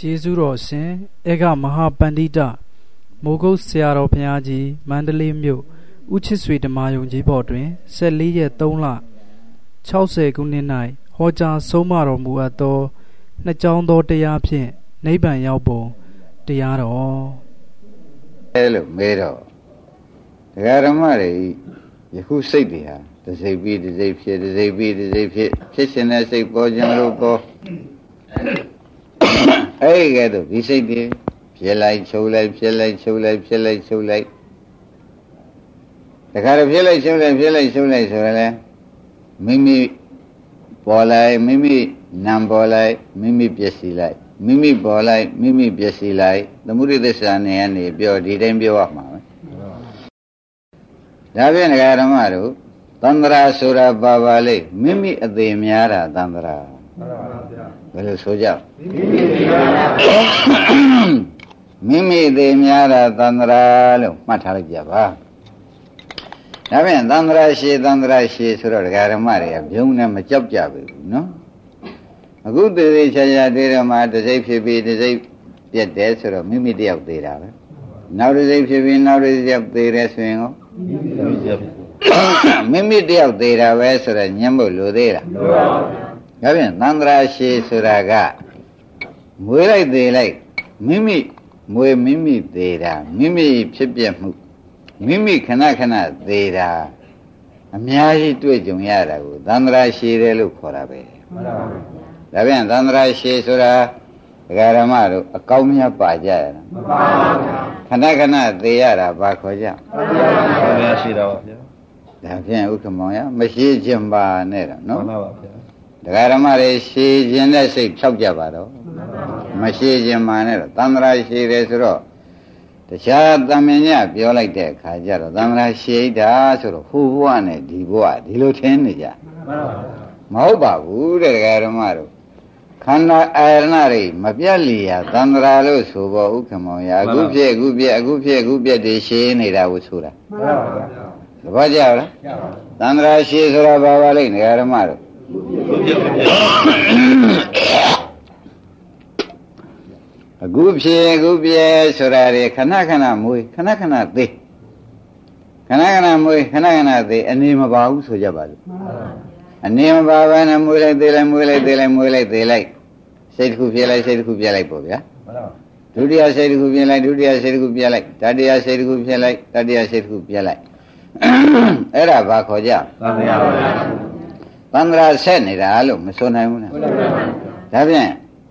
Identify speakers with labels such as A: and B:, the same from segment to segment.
A: ကျေးဇူးတော်ရှင်အေကမဟာပန္တိတမိုးကုတ်ဆရာတော်ဘုရားကြီးမန္တလေးမြို့ဦးချစ်ဆွေဓမ္မယုံကြီးဘော်တွင်14ရက်3လ60ခုနှစ်၌ဟောကြားဆုံးမတော်မူအပ်သောနှစ်ကြောင်းသောတရားဖြင့်နိဗ္ဗာန်ရောက်ပုံတရားတော်
B: အဲလို့မဲတော့ဒကာဓမ္မတွေယခုစိတ်တွေဟာတစိတ်ပြီးတစိတ်ဖြစ်တစိတ်ပြီးတစိတ်ဖြစ်ဖြစ်ရှင်တဲ့စိတ်ပေါ်ခြင်းလို့ပေါ် အဲ့ဒီကဲတော့ဒီစိတ်တွေဖြစ်လိုက်ချုပ်လိုက်ဖြစ်လိုက်ချုပ်လိုက်ဖြစ်လိုက်ချုပ်လိုက်တခါတော့ဖြစ်လိုက်ချုပ်လိုက်ဖြစ်လိုက်ချုပ်လိုက်ဆိုရလဲမိမိပေါ်လိုက်မိမိနံပေါ်လိုက်မိမိပျက်စီးလိုက်မိမိပေါ်လိုက်မိမိပျက်စီးလိုက်သမုဒိသစ္စာနဲ့ကနေပြောဒီတိုင်းပြောရမှာပဲဒါဖြင့်ဓမ္မတို့သန္တရာဆိုတာပါပါလေမိမိအသေးများတာသန္တရာ ဘယ်လိုဆိုကြမိမိသေးများတာသန္တရာလို့မှတ်ထားလိုက်ကြပါဒါဖြင့်သန္တရာရှိသန္တရာရှိဆိုတော့ဒကာဓမ္မတွေကဘုံနဲ့မကြောက်ကြဘူးနော်အခုသေသေးချာချာတွေ့တော့မှတစိမ့်ဖြစ်ပြီးတစိမ့်ပြက်တယ်ဆိုတော့မိမိတယောက်သေးတာပဲနောက်တစိမ့်ဖြစ်ပြီးနောက်တစိမ့်သေးတယ်ဆိုရင်ရောမိမိတယောက်သေးတာပဲဆိုတော့ညှင်းဖို့လိုသေးလားလိုပါဘူး ဒါဖြင့်သန္တရာရှိဆိုတာကမွေးလိုက်သေးလိုက်မိမိမွေမိမိသေးတာမိမိဖြစ်ပြမှုမိမိခဏခဏသေးတာအများကြီးတွေ့ကြုံရတာကိုသန္တရာရှိတယ်လို့ခေါ်တာပဲမှန်ပါဘူးဒါပြန်သန္တရာရှိဆိုတာဒကာရမတို့အကောင်းမြတ်ပါကြရတာမှန်ပါဘူးခဏခဏသေးရတာဘာခေါ်ကြမှန်ပါဘူးရှိတာပါဗျာဒါဖြင့်ဥက္ကမောင်ရမရှိခြင်းပါနဲ့တော့နော်မှန်ပါပါဗျာ ဒကာရမတွေရှည်ခြင်းတဲ့စိတ်ဖြောက်ကြပါတော့မရှိခြင်းမှန်နဲ့တော့သံဃာရှိတယ်ဆိုတော့တခြားသမင်ညပြောလိုက်တဲ့အခါကျတော့သံဃာရှိတာဆိုတော့ဟိုဘဝနဲ့ဒီဘဝဒီလိုထင်းနေကြမဟုတ်ပါဘူးတဲ့ဒကာဓမ္မတို့ခန္ဓာအာရဏတွေမပြတ်လျာသံဃာလို့ဆိုပေါ်ဥက္ကမောင်ရအခုဖြစ်အခုပြက်အခုဖြစ်အခုပြက်တွေရှင်းနေတာကိုဆိုတာမှန်ပါပါသဘောကျလားသံဃာရှိဆိုတာဘာပါလိမ့်ဒကာဓမ္မတို့ အခုဖြစ်အခုပြဲဆိုတာတွေခဏခဏမွေးခဏခဏသေးခဏခဏမွေးခဏခဏသေးအနေမပါဘူးဆိုကြပါလို့အနေမပါဘဲနဲ့မွေးလိုက်သေးလိုက်မွေးလိုက်သေးလိုက်မွေးလိုက်သေးလိုက်စိတ်တစ်ခုဖြစ်လိုက်စိတ်တစ်ခုပြလိုက်ပေါ့ဗျာဒုတိယစိတ်တစ်ခုဖြစ်လိုက်ဒုတိယစိတ်တစ်ခုပြလိုက်တတိယစိတ်တစ်ခုဖြစ်လိုက်တတိယစိတ်တစ်ခုပြလိုက်အဲ့ဒါဘာခေါ်ကြသံဃာပါဗျာ သံဃာဆက်နေတာလို့မဆိုနိုင်ဘူးလားဒါဖြင့်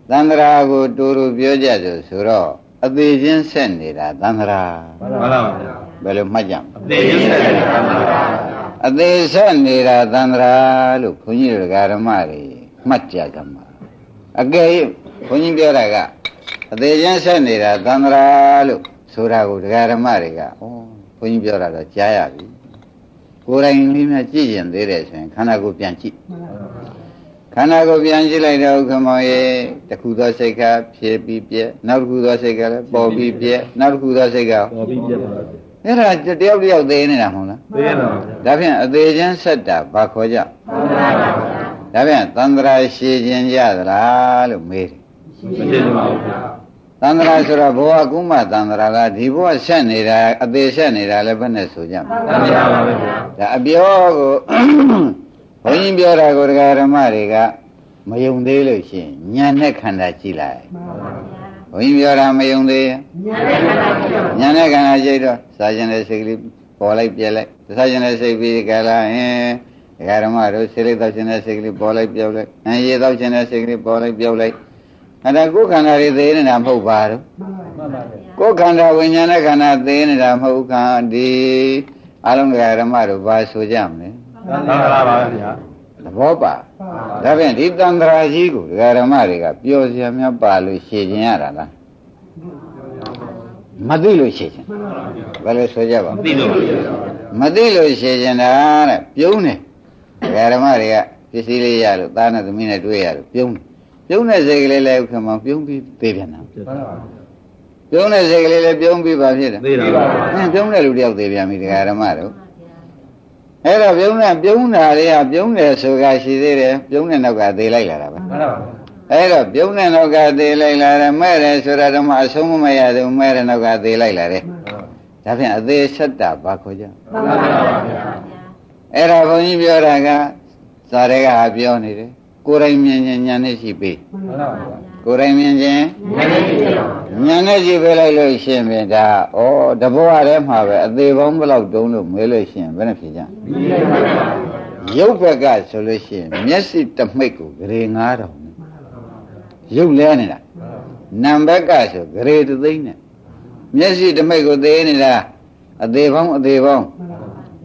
B: သန္တရာကိုတူတူပြောကြဆိုဆိုတော့အသေးချင်းဆက်နေတာသန္တရာမှန်ပါဗျာဘယ်လိုမှတ်ကြမလဲအသေးချင်းဆက်နေတာသန္တရာအသေးဆက်နေတာသန္တရာလို့ခွန်ကြီးတို့ဓမ္မတွေမှတ်ကြကြမှာအကယ်၍ခွန်ကြီးပြောတာကအသေးချင်းဆက်နေတာသန္တရာလို့ဆိုတာကိုဓမ္မတွေကဩခွန်ကြီးပြောတာတော့ကြားရပြီ ကိုယ်တိုင်လေးများကြည့်ရင်သေးတယ်ဆိုရင်ခန္ဓာကိုယ်ပြန်ကြည့်ခန္ဓာကိုယ်ပြန်ကြည့်လိုက်တော့ခမောရေတခုသောစိတ်ကဖြစ်ပြီးပြက်နောက်တစ်ခုသောစိတ်ကလည်းပေါ်ပြီးပြက်နောက်တစ်ခုသောစိတ်ကပေါ်ပြီးပြက်ပါအဲ့ဒါတယောက်တယောက်သေးနေတာမဟုတ်လားသေးပါဘူးဒါဖြင့်အသေးချင်းဆက်တာဘာခေါ်ကြဒါဖြင့်သန္တရာရှည်ခြင်းရသလားလို့မေးတယ်မရှိပါဘူးဗျာ သန္တရာဆိုတော့ဘဝကုမသန္တရာကဒီဘဝဆက်နေတာအသေးဆက်နေတာလည်းဘယ်နဲ့ဆိုကြမလဲမှန်ပါပါဗျာဒါအပြောကိုဘုန်းကြီးပြောတာကိုတရားဓမ္မတွေကမယုံသေးလို့ရှိရင်ညာနဲ့ခန္ဓာကြည့်လိုက်ဘုန်းကြီးပြောတာမယုံသေးညာနဲ့ခန္ဓာကြည့်တော့စာကျင်တဲ့စိတ်ကလေးပေါ်လိုက်ပြက်လိုက်စာကျင်တဲ့စိတ်ပြီးကြလားဟင်တရားဓမ္မတို့စိတ်လေးတောက်ကျင်တဲ့စိတ်ကလေးပေါ်လိုက်ပြောက်လိုက်အင်းရေတောက်ကျင်တဲ့စိတ်ကလေးပေါ်လိုက်ပြောက်လိုက် အဲ့ဒါကိုယ်ခန္ဓာတွေသေးနေတာမဟုတ်ပါဘူးကိုယ်ခန္ဓာဝိညာဉ်နဲ့ခန္ဓာသေးနေတာမဟုတ်ခန္ဒီအလုံးကဓမ္မတို့ဘာဆိုကြမလဲသံဃာပါဗျာသဘောပါဒါဖြင့်ဒီသံဃာကြီးကိုဒကာဓမ္မတွေကပျော်စရာများပါလို့ရှည်ခြင်းရတာလားမသိလို့ရှည်ခြင်းဘယ်လိုဆိုကြပါမသိလို့မသိလို့ရှည်ခြင်းတာတဲ့ပြုံးတယ်ဒကာဓမ္မတွေကပစ္စည်းလေးရလို့သားနဲ့သမီးနဲ့တွေ့ရလို့ပြုံးတယ် ပြုံးတဲ့စိတ်ကလေးလည်းဥက္ကမပြုံးပြီးသေးပြန်တာပြုံးတဲ့စိတ်ကလေးလည်းပြုံးပြီးပါဖြစ်တယ်သေးပါဘူးပြုံးတဲ့လူတယောက်သေးပြန်ပြီဒကာဓမ္မတို့အဲ့တော့ပြုံးတဲ့ပြုံးတာတွေကပြုံးတယ်ဆိုတာရှိသေးတယ်ပြုံးတဲ့နောက်ကသေးလိုက်လာတာပဲမှန်ပါပါအဲ့တော့ပြုံးတဲ့နောက်ကသေးလိုက်လာတယ်မဲ့တယ်ဆိုတာတော့မှအဆုံးမမရသေးဘူးမဲ့တဲ့နောက်ကသေးလိုက်လာတယ်ဒါဖြင့်အသေးဆက်တာဘာခေါ်ကြ
C: မှန်ပါဗျာ
B: အဲ့ဒါဘုန်းကြီးပြောတာကဇာတွေကပြောနေတယ် ကိုယ်တိုင်မြင်ခြင်းညာနဲ့ရှိပြီ
C: မှန်ပါဗျာ
B: ကိုယ်တိုင်မြင်ခြင်း
C: ဉာဏ်နဲ့ကြည့်တော့
B: ညာနဲ့ရှိပေးလိုက်လို့ရှင်းပြန်ဒါဩတဘောရထဲမှာပဲအသေးပေါင်းဘယ်လောက်တုံးလို့မေးလို့ရှင်းဘယ်နဲ့ဖြေကြ
C: ပြီးလိုက်ပါဗျာ
B: ရုပ်ဘက်ကဆိုလို့ရှိရင်မျက်စိတစ်မိတ်ကိုဂရေ9000နဲ့ရုပ်လဲနေတာနံဘက်ကဆိုဂရေသသိန်းနဲ့မျက်စိတစ်မိတ်ကိုသေးနေတာအသေးပေါင်းအသေးပေါင်း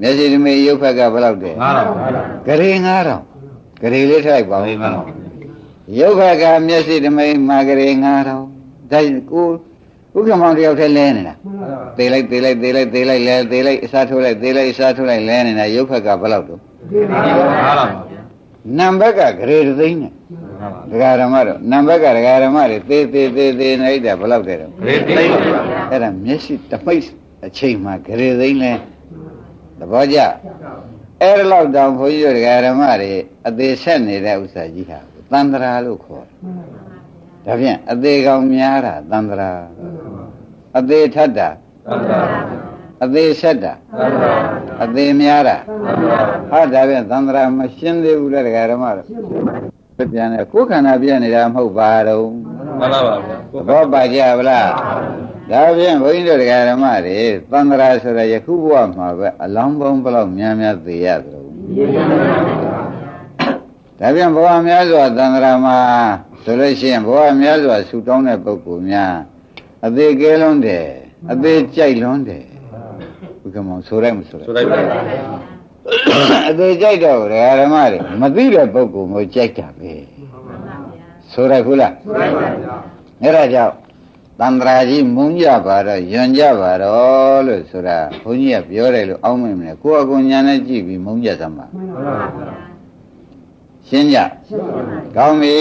B: မျက်စိတစ်မိတ်ရုပ်ဘက်ကဘယ်လောက်တည်း
D: 9000
B: ဂရေ9000 ဂရေလေးထိုက်ပါဦးရုပ်ဘက်ကမျက်စိတစ်မိတ်မှာဂရေ9000ဒါကိုဥက္ကမောင်တယောက်တည်းလဲနေတာသေးလိုက်သေးလိုက်သေးလိုက်သေးလိုက်လဲသေးလိုက်အစားထိုးလိုက်သေးလိုက်အစားထိုးလိုက်လဲနေတာရုပ်ဘက်ကဘယ်လောက်တော့နံဘက်ကဂရေသိန်းနဲ့ဒကာဓမ္မတို့နံဘက်ကဒကာဓမ္မတွေသေးသေးသေးသေးနေတာဘယ်လောက်တဲ့တော့
D: ရေသိမ်းပါဗျာ
B: အဲ့ဒါမျက်စိတမိတ်အချိန်မှာဂရေသိန်းလဲသဘောကျ အဲ့ဒါလောက်တောင်ဘုန်းကြီးတို့ဒကာဓမ္မတွေအသေးဆက်နေတဲ့ဥစ္စာကြီးဟာသန္တရာလို့ခေါ်တယ်ဒါဖြင့်အသေးကောင်များတာသန္တရာအသေးထက်တာ
D: သံဃာ
B: အသေးဆက်တာ
D: သံဃာ
B: အသေးများတာ
D: သံဃာ
B: ဟာဒါပြန်သန္တရာမရှင်းသေးဘူးလေဒကာဓမ္မတို့ ပြန်တယ်ကိုယ်ခန္ဓာပြည့်နေတာမဟုတ်ပါတော့
D: မှန်ပါပါဗျာ
B: သဘောပါကြဗလားဒါဖြင့်ဘုန်းကြီးတို့ဒကာဓမ္မတွေသန္တရာဆိုရယခုဘဝမှာပဲအလောင်းပေါင်းဘယ်လောက်များများသိရသလဲဒါဖြင့်ဘဝများစွာသန္တရာမှာဆိုလို့ရှိရင်ဘဝများစွာဆူတောင်းတဲ့ပုဂ္ဂိုလ်များအသေးကဲလွန်းတယ်အသေးကြိုက်လွန်းတယ်ဘုကမောင်ဆိုလိုက်မဆိုလိုက်
D: ဆိုလိုက်ပါဗျာ
B: အသေးကြိုက်တော့ဒကာဓမ္မတွေမသိတဲ့ပုဂ္ဂိုလ်ကိုကြိုက်တာပဲဆိုလိုက်ဘူးလား
C: ဆိုလိုက်ပါဗျာ
B: အဲ့ဒါကြောင့်တန္တရာကြီးမုန်းကြပါတော့ယွန်ကြပါတော့လို့ဆိုတာဘုန်းကြီးကပြောတယ်လို့အောင်းမိမလဲကိုယ့်အကူညာနဲ့ကြည့်ပြီးမုန်းကြသမှာ
C: မှန်ပါဗျာ
B: ရှင်းကြ
C: ရှင်းပါဗျာ
B: ကောင်းပြီ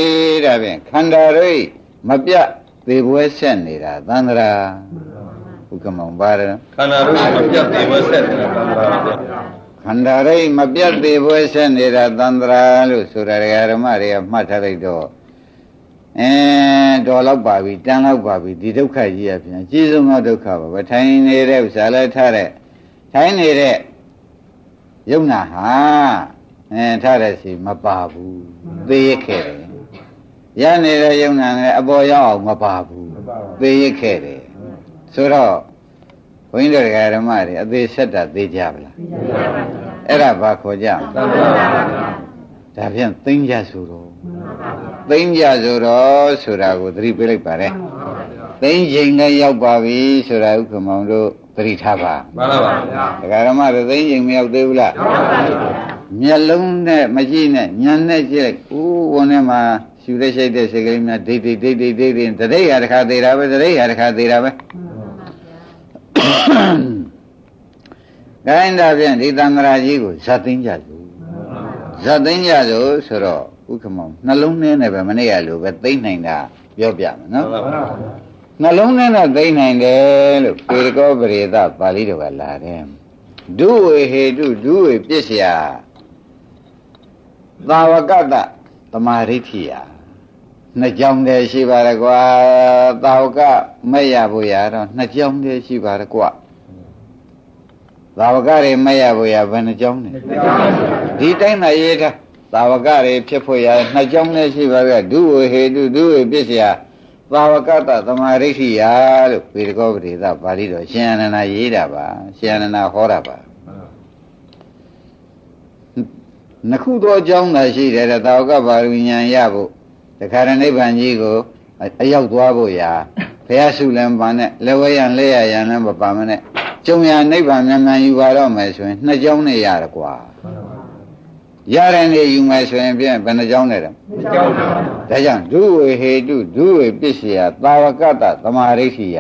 B: ဒါဖြင့်ခန္ဓာရိပ်မပြတ်သေးပွဲဆက်နေတာတန္တရာဘုကမောင်ပါတယ်
D: ခန္ဓာတို့မပြတ်သေးဘဲဆက်တယ်သံဃာဗျာ
B: ခန္ဓာရိပ်မပြတ်သေးပွဲဆက်နေတာတန္တရာလို့ဆိုတာဒကာဓမ္မတွေကမှတ်ထားလိုက်တော့အဲတော်တော့ပါပြီတန်တော့ပါပြီဒီဒုက္ခကြီးရပြန်အကြီးဆုံးသောဒုက္ခပါပဲထိုင်နေတဲ့ဥစ္စာလဲထားတဲ့ထိုင်နေတဲ့ယုံနာဟာအဲထားတဲ့စီမပါဘူးသေရခဲ့တယ်ရနေတဲ့ယုံနာလည်းအပေါ်ရောက်အောင်မပါဘူးသေရခဲ့တယ်ဆိုတော့ ဘုန်းကြီးတို့ဓမ္မတွေအသေးဆက်တာသေးကြပါလား
C: ပြီးကြပါဗျာ
B: အဲ့ဒါဘာခေါ်ကြ
D: သံဃာဗျာ
B: ဒါဖြင့်သိမ့်ကြဆိုတော့သိမ့်ကြဆိုတော့ဆိုတာကိုသတိပေးလိုက်ပါလေသိမ့်ချိန်လည်းရောက်ပါပြီဆိုတာဥက္ကမောင်တို့သတိထားပါ
D: မှန်ပါပါဗျာ
B: ဒကာရမတို့သိမ့်ချိန်မရောက်သေးဘူးလား
C: ရောက်ပါဗျာ
B: မျက်လုံးနဲ့မကြည့်နဲ့ညံနဲ့ကြည့်လိုက်ဦးဝန်ထဲမှာရှူတဲ့ရှိတ်တဲ့စိတ်ကလေးများဒိတ်ဒိတ်ဒိတ်ဒိတ်ဒိတ်ဒိတ်တတိယတစ်ခါသေးတာပဲတတိယတစ်ခါသေးတာပဲ ခိုင်းတာဖြင့်ဒီသံဃာကြီးကိုဇတ်သိမ့်ကြစို့ဇတ်သိမ့်ကြစို့ဆိုတော့ဥက္ကမောင်နှလုံးထဲနဲ့ပဲမနေ့ကလိုပဲသိမ့်နိုင်တာပြောပြမယ်နော်
D: မှန်ပါပါ
B: နှလုံးထဲနဲ့သိမ့်နိုင်တယ်လို့ပေရကောပရိသပါဠိတော်ကလာတယ်ဒုဝေဟေတုဒုဝေပစ္စယသာဝကတ္တသမာဓိဋ္ဌိယ နှစ်ကြောင်းတည်းရှိပါရကွာသာဝကမဲ့ရဖို့ရတော့နှစ်ကြောင်းတည်းရှိပါရကွာသာဝကတွေမဲ့ရဖို့ရဘယ်နှကြောင်းလဲဒီတိုင်းသာရေးထားသာဝကတွေဖြစ်ဖို့ရနှစ်ကြောင်းတည်းရှိပါရဒုဝေဟေတုဒုဝေပစ္စယသာဝကတ္တသမာဓိဋ္ဌိယလို့ပေရကောပရိသပါဠိတော်ရှင်အနန္ဒာရေးတာပါရှင်အနန္ဒာဟောတာပါနှစ်ခုသောအကြောင်းသာရှိတယ်တဲ့သာဝကပါရမီဉာဏ်ရဖို့ တခါရနိဗ္ဗာန်ကြီးကိုအအရောက်သွားဖို့ရာဘုရားရှုလည်းမပါနဲ့လက်ဝဲရန်လက်ရရန်လည်းမပါမနဲ့ကျုံရနိဗ္ဗာန်မြန်မြန်ယူပါတော့မယ်ဆိုရင်နှစ်ကြောင်းနဲ့ရတယ်ကွာရတဲ့နေယူမယ်ဆိုရင်ပြန်ဘယ်နှကြောင်းနဲ့တော့
C: ကြောက်ပါ
B: ဒါကြောင့်ဒုဝေဟေတုဒုဝေပစ္စယသာဝကတ္တသမာဓိဋ္ဌိယ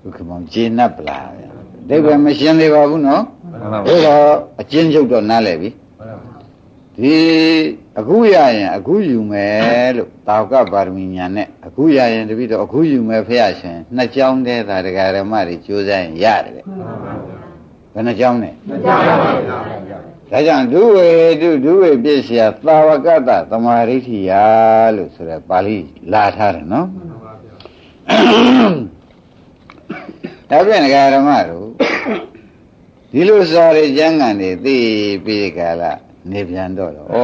B: ဘုခမောင်ကျေနပ်ပလားဗျာဒိဗ္ဗေမရှင်းသေးပါဘူးနော်
D: မှန်ပါပါ
B: ဒါတော့အကျဉ်းချုပ်တော့နားလည်ပြီ ဒီအခုရရင်အခုယူမယ်လို့တာဝကပါရမီညာနဲ့အခုရရင်တပိတော့အခုယူမယ်ဖះရှင်နှစ်ကြောင်းတည်းသာဒကာရမတွေကြိုးစားရင်ရတယ်လေဘယ်နှကြောင်းလဲနှ
C: စ်ကြောင်းပါဗျာ
B: ဒါကြောင့်ဒုဝေတုဒုဝေပြည့်စရာသာဝကတသမာဓိဋ္ဌိယာလို့ဆိုရပါဠိလာထားတယ်နော်ဒါပြန်ဓမ္မတို့ဒီလိုစာရိကျမ်းဂန်တွေသိပြီးကြလား နေပြန်တော့တော့ဩ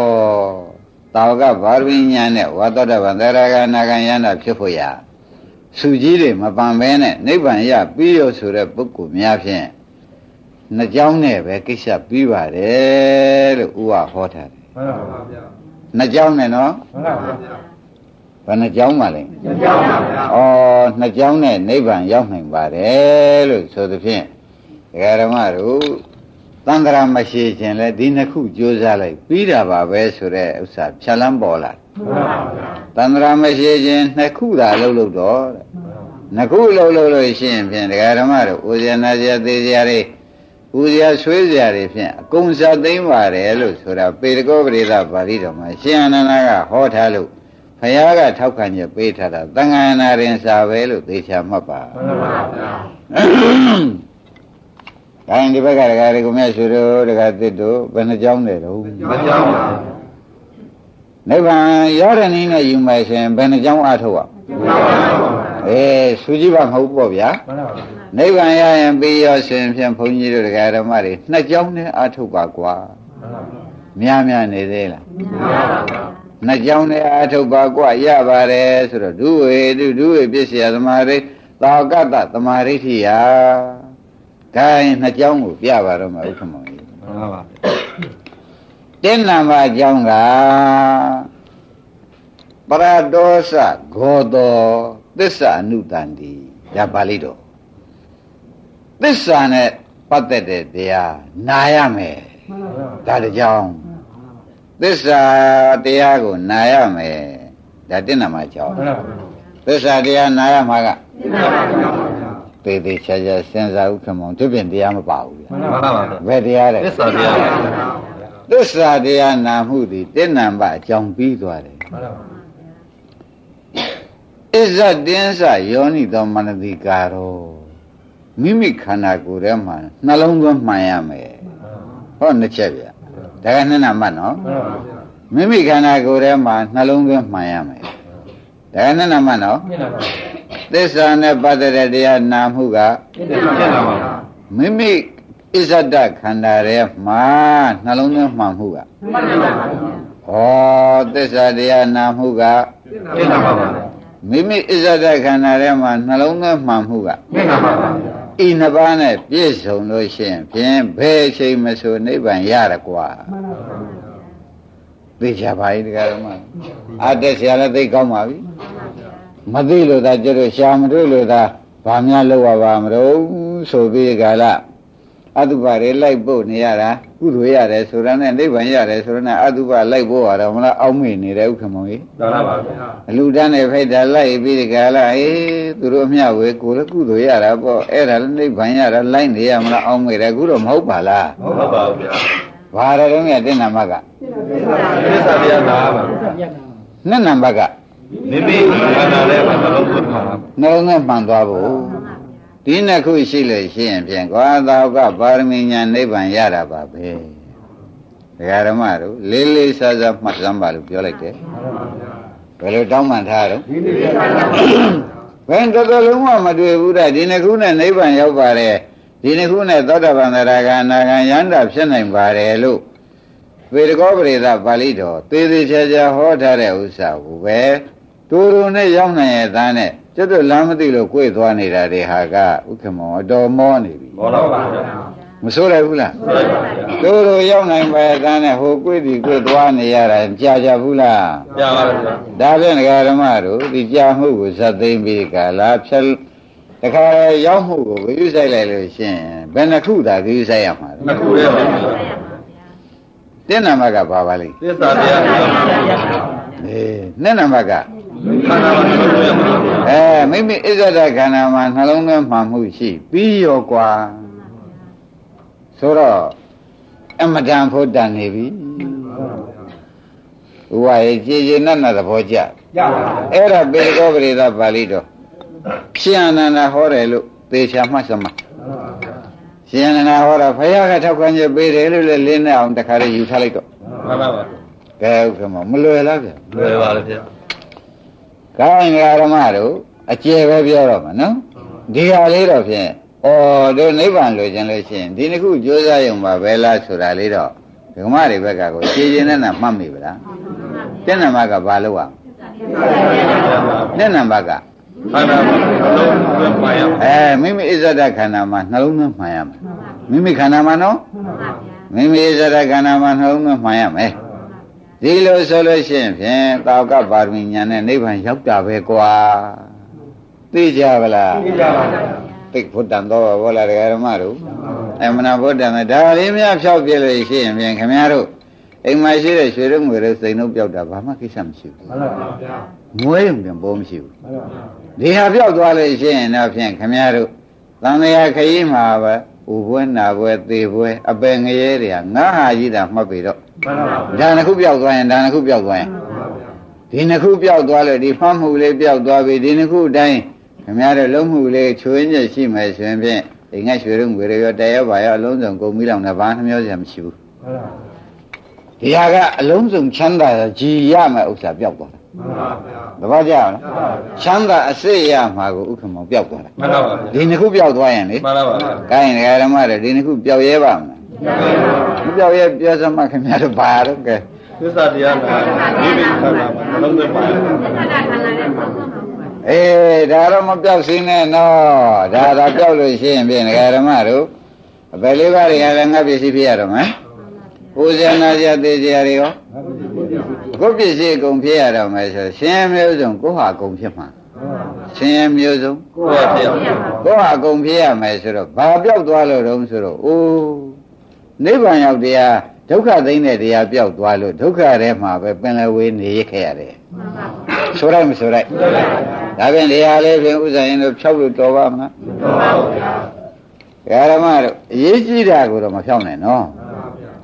B: တာဝကဘာရဝိညာဉ်နဲ့ဝါသောတဗံသရဂနာဂံယန္တာဖြစ်ဖို့ရစုကြီးတွေမပန်ပဲနဲ့နိဗ္ဗာန်ရပြီးရောဆိုတဲ့ပုဂ္ဂိုလ်များဖြင့်နှစ်ကြောင်းနဲ့ပဲကိစ္စပြီးပါတယ်လို့ဥဝဟောထားတယ်
D: မှန်ပါဗျာ
B: နှစ်ကြောင်းနဲ့နော်
D: မှန်ပါဗျာ
B: ဘယ်နှစ်ကြောင်းပါလဲ
D: ကြောက်ပါဗျာ
B: ဩနှစ်ကြောင်းနဲ့နိဗ္ဗာန်ရောက်နိုင်ပါတယ်လို့ဆိုသဖြင့်ဒကာဓမ္မတို့ သန္တရာမရှိခြင်းလဲဒီနှစ်ခုကြိုးစားလိုက်ပြီးတာပါပဲဆိုတဲ့ဥစ္စာဖြတ်လန်းပေါ်လာ
D: မှန်ပါဗျာ
B: သန္တရာမရှိခြင်းနှစ်ခုသာလှုပ်လို့တော့တဲ့နှစ်ခုလှုပ်လို့လို့ရှိရင်ဖြင့်ဒကာဓမ္မတို့ဦးဇေနာဇာသေးဇာတွေဦးဇေဆွေးဇာတွေဖြင့်အကုန်စားသိမ့်ပါတယ်လို့ဆိုတာပေတကောပရိသပါဠိတော်မှာရှင်အနန္ဒကဟောထားလို့ဖယားကထောက်ခံချက်ပေးထားတာသံဃာနာရင်စာပဲလို့သေချာမှတ်ပါ
D: မှန်ပါဗျာ။
B: ဒါရင်ဒီဘက်ကဒကာတွေကမြတ်ဆွေတို့ဒကာသစ်တို့ဘယ်နှကြောင်းနေတော့
D: မကြောက်ပါ
B: နိဗ္ဗာန်ရောက်တဲ့နည်းနဲ့ယူမယ်ဆိုရင်ဘယ်နှကြောင်းအားထုတ်ရ
D: ဘူးမှန်ပါဗျာ
B: အေးစူးကြည့်ပါမဟုတ်ပေါ့ဗျာ
D: မှန်ပါဗျာ
B: နိဗ္ဗာန်ရရင်ပြီးရောဆိုရင်ဖြင့်ဘုန်းကြီးတို့ဒကာဓမ္မတွေနှစ်ကြောင်းနဲ့အားထုတ်ပါကွာများများနေသေးလားနှစ်ကြောင်းနဲ့အားထုတ်ပါကွာရပါတယ်ဆိုတော့ဒုဝေဒုဒုဝေပစ္စယသမာဓိသာဝကတ္တသမာဓိဋ္ဌိယ ဒါရင်နှစ်ကြောင်းကိုပြပါတော့မှာဥက္ကမောင်ကြီး
D: မှန်ပါဗျာ
B: တင်းနံပါတ်အကြောင်းကပရဒောစဂောတောသစ္စာအနုတန္တိဒါပါဠိတော်သစ္စာနဲ့ပတ်သက်တဲ့တရားနာရမယ်ဒါတကြောင်းသစ္စာတရားကိုနာရမယ်ဒါတင်းနံပါတ်အကြောင်း
D: မှန်ပါဗျာ
B: သစ္စာတရားနာရမှာက
D: မှန်ပါဗျာ
B: သေသေးချာချာစဉ်းစားဥက္ကမောင်သူပြင်တရားမပါဘူးဗျာ
D: မှန်ပါဗျာ
B: ဘယ်တရားလဲ
D: သစ္စာတရားပါဗျာ
B: သစ္စာတရားနာမှုသည်တင်းနံပါတ်အကြောင်းပြီးသွားတယ်
D: မှန်ပါဗျာ
B: အစ္ဆတင်းစယောနိသောမနတိကာရောမိမိခန္ဓာကိုယ်ထဲမှာနှလုံးသွင်းမှန်ရမယ်ဟောနှစ်ချက်ဗျဒါကနှစ်နံပါတ်နော်
D: မှန်ပါဗျာ
B: မိမိခန္ဓာကိုယ်ထဲမှာနှလုံးသွင်းမှန်ရမယ်ဒါကနှစ်နံပါတ်နော်
D: မြင်ပါဗျာ
B: သစ္စာနဲ့ပတ်သက်တဲ့တရားနာမှုက
D: မြင်ပါဗျာ
B: မိမိအစ္ဆဒခန္ဓာထဲမှာနှလုံးသွင်းမှန်မှုက
D: မှန်ပါဗျာ
B: ဩသစ္စာတရားနာမှုက
D: မြင်ပါဗျာ
B: မိမိအစ္ဆဒခန္ဓာထဲမှာနှလုံးသွင်းမှန်မှုက
D: မြင်ပါဗျာ
B: ဤနှစ်ပါးနဲ့ပြည့်စုံလို့ရှိရင်ဖြင့်ဘယ်အချိန်မဆိုနိဗ္ဗာန်ရရကွာသိချပါ යි တရားဓမ္မအတက်ဆရာလည်းသိကောင်းပါပြီ မသိလို့သာကျတော့ရှာမတွေ့လို့သာဘာများလောက်ရပါမလို့ဆိုပြီးကြလားအတုပါတွေလိုက်ဖို့နေရတာကုသိုလ်ရတယ်ဆိုရနဲ့နိဗ္ဗာန်ရတယ်ဆိုရနဲ့အတုပလိုက်ဖို့ရတော့မလားအောက်မေ့နေတဲ့ဥက္ကမောကြီး
D: မှန်ပါဗျာ
B: အလူတန်းနဲ့ဖိတ်တာလိုက်ပြီးဒီကလာအေးသူတို့အမျှဝေကိုယ်လည်းကုသိုလ်ရတာပေါ့အဲ့ဒါလည်းနိဗ္ဗာန်ရတာလိုက်နေရမလားအောင်းမေတယ်အခုတော့မဟုတ်ပါလား
D: ဟုတ်ပါဗျာ
B: ဘာရတော့မြတ်တဲ့နံပါတ်က
D: သစ္စာတရားနာပါ
B: နှစ်နံပါတ်က
D: မိမိခန္ဓာထဲမှာနှလုံးသွင်းမှာ
B: နှလုံးနဲ့မှန်သွားဖို့ဒီနှစ်ခုရှိလို့ရှိရင်ဖြင့်ကွာသာဝကပါရမီညာနိဗ္ဗာန်ရတာပါပဲဒကာဓမ္မတို့လေးလေးစားစားမှတ်စမ်းပါလို့ပြောလိုက်တယ်ဘယ်လိုတောင်းပန်ထားတော့ဘယ်တော်တော်လုံးဝမတွေ့ဘူးတဲ့ဒီနှစ်ခုနဲ့နိဗ္ဗာန်ရောက်ပါတယ်ဒီနှစ်ခုနဲ့သောတာပန်သရဂါအနာဂံယန္တာဖြစ်နိုင်ပါတယ်လို့ဝေဒကောပရိသပါဠိတော်သေသေးချာချာဟောထားတဲ့ဥစ္စာကိုပဲ တူတူနဲ့ရောက်နိုင်ရဲ့သားနဲ့ကျွတ်တို့လမ်းမသိလို့ကိုယ်သွားနေတာတွေဟာကဥက္ကမောအတော်မောနေပြီ
D: ဘောတော့ပါဗျာ
B: မဆိုးလိုက်ဘူးလား
D: ဟုတ်ပါဗျာ
B: တူတူရောက်နိုင်ပါရဲ့သားနဲ့ဟိုကိုယ်ဒီကိုယ်သွားနေရတာကြာကြဘူးလား
D: ပြပါဗျာ
B: ဒါဖြင့်ဒကာဓမ္မတို့ဒီကြာမှုကိုဇတ်သိမ့်ပြီးကာလာဖြတ်တခါရောက်မှုကိုဂရုစိုက်လိုက်လို့ရှင်ဘယ်နှခုသာဂရုစိုက်ရမှာလဲ
D: နှစ်ခုရဲ့ပါဗျာ
B: တင်းနံပါတ်ကဘာပါလိ
D: သစ္စာတရားနာပါဗျာ
B: အေးနှစ်နံပါတ်က
D: ခန္ဓာမှာနှလုံးသွင်းမှာဗျာ
B: အဲမိမိအစ္ဆဒခန္ဓာမှာနှလုံးသွင်းမှမှုရှိ ပြီးရောကွာဆိုတော့အမတန်ဖို့တန်နေပြီဥဝါရေကြည်ကြည်နတ်နတ်သဘောကျ
D: ရပါဗျာ
B: အဲ့ဒါပေကောပရိသပါဠိတော်ရှင်အနန္ဒဟောတယ်လို့သေချာမှတ်စမ်းပါရှင်နနာဟောတာဖယားကထောက်ခံချက်ပေးတယ်လို့လည်းလင်းနဲ့အောင်တခါလေးယူထားလိုက်တော့
D: မှန်ပါပါ
B: ကဲဥက္ကမမလွယ်လားဗျ
D: လွယ်ပါလေဗျာ
B: ကောင်းရင်ဓမ္မတို့အကျယ်ပဲပြောတော့မှာနော်ဒီဟာလေးတော့ဖြင့်ဩတို့နိဗ္ဗာန်လိုချင်လို့ရှိရင်ဒီနှစ်ခုကြိုးစားရုံပါပဲလားဆိုတာလေးတော့ဓမ္မတွေဘက်ကကိုရှင်းရှင်းနဲ့နဲ့မှတ်မိဗလားတဲ့နံပါတ်ကဘာလို့อ่ะတဲ့နံပါတ်က
D: မှန်ပါပါလုံးဝမှန်ရပါ
B: အဲမိမိအစ္ဆဒခန္ဓာမှာနှလုံးသွင်းမှန်ရမယ်မိမိခန္ဓာမှာနော်မိမိအစ္ဆဒခန္ဓာမှာနှလုံးသွင်းမှန်ရမယ် ဒီလိုဆိုလို့ရှိရင်ဖြင့်တာဝကပါရမီညာနဲ့နိဗ္ဗာန်ရောက်တာပဲကွာသိကြပါလားသိကြပါပါသိဘုဒ္ဓံတော့ဘောလာဓမ္မတို့အမနာဘုဒ္ဓံနဲ့ဒါလေးများဖြောက်ပြလို့ရှိရင်ဖြင့်ခင်ဗျားတို့အိမ်မှာရှိတဲ့ရွှေရုံငွေတွေစိန်တို့ပြောက်တာဘာမှကိစ္စမရှိဘူးမှန်ပါဗျာငွေရုံပြန်ပေါ်မရှိဘူးမှန်ပါဒီဟာပြောက်သွားလို့ရှိရင်တော့ဖြင့်ခင်ဗျားတို့သံဃာခရီးမှာပဲဥပွဲနာပွဲသေပွဲအပယ်ငရဲတွေကငါဟာကြီးတာမှတ်ပြီတော့ ဒါနှစ်ခုပြောက်သွားရင်ဒါနှစ်ခုပြောက်သွားရင်ဒီနှစ်ခုပြောက်သွားလို့ဒီမှတ်မှုလေးပြောက်သွားပြီဒီနှစ်ခုအတိုင်းခင်ဗျားတို့လုံးမှုလေးချွေးညက်ရှိမယ်ဆိုရင်ဖြင့်ဒီငါရွှေရုံငွေတွေရောတဲရောပါရောအလုံးစုံကုန်ပြီးလောက်နေဘာနှမျောစရာမရှိဘူးဒီဟာကအလုံးစုံချမ်းသာကြည်ရမယ်ဥစ္စာပြောက်သွားတာသဘောကျလားချမ်းသာအစစ်ရမှာကိုဥက္ကမောင်ပြောက်သွားတာ
D: မှန်ပါပါ
B: ဒီနှစ်ခုပြောက်သွားရင်လေ
D: မှန်ပါပါ
B: ကိုင်းဓမ္မတွေဒီနှစ်ခုပြောက်ရဲပါမလား မပြောက်ရဲပြောစမှခင်ဗျားတို့ဘာတော့ကဲ
D: သစ္စာတရားနာမိမိခန္ဓာမှာလုံးဝမှန်ရပါ
B: အေးဒါတော့မပြောက်စင်းနဲ့နော်ဒါဒါပြောက်လို့ရှိရင်ဖြင့်ဓမ္မတို့အပယ်လေးပါးတွေကလည်းငါပစ္စည်းဖြစ်ရတော့မယ်ပူဇေနာကြသေးကြတွေရောကိုယ်ပစ္စည်းအကုန်ဖြစ်ရတော့မယ်ဆိုရှင်မျိုးစုံကိုဟာအကုန်ဖြစ်မှာရှင်မျိုးစုံ
D: ကိုယ်ပါဗျာ
B: ကိုယ်ဟာအကုန်ဖြစ်ရမယ်ဆိုတော့ဘာပြောက်သွားလို့တုံးဆိုတော့အိုး နိဗ္ဗာန်ရောက်တရားဒုက္ခသိမ့်တဲ့တရားပြောက်သွားလို့ဒုက္ခထဲမှာပဲပင်လယ်ဝေးနေရခဲ့ရတယ်ဆိုလိုက်မဆိုလိုက်ဒါဖြင့်တရားလေးဖြင့်ဥစ္စာရင်တို့ဖြောက်လို့တော်ပါမလားတော်ပါဘူးဗျာဓမ္မတို့အရေးကြီးတာကိုတော့မဖြောက်နဲ့နော်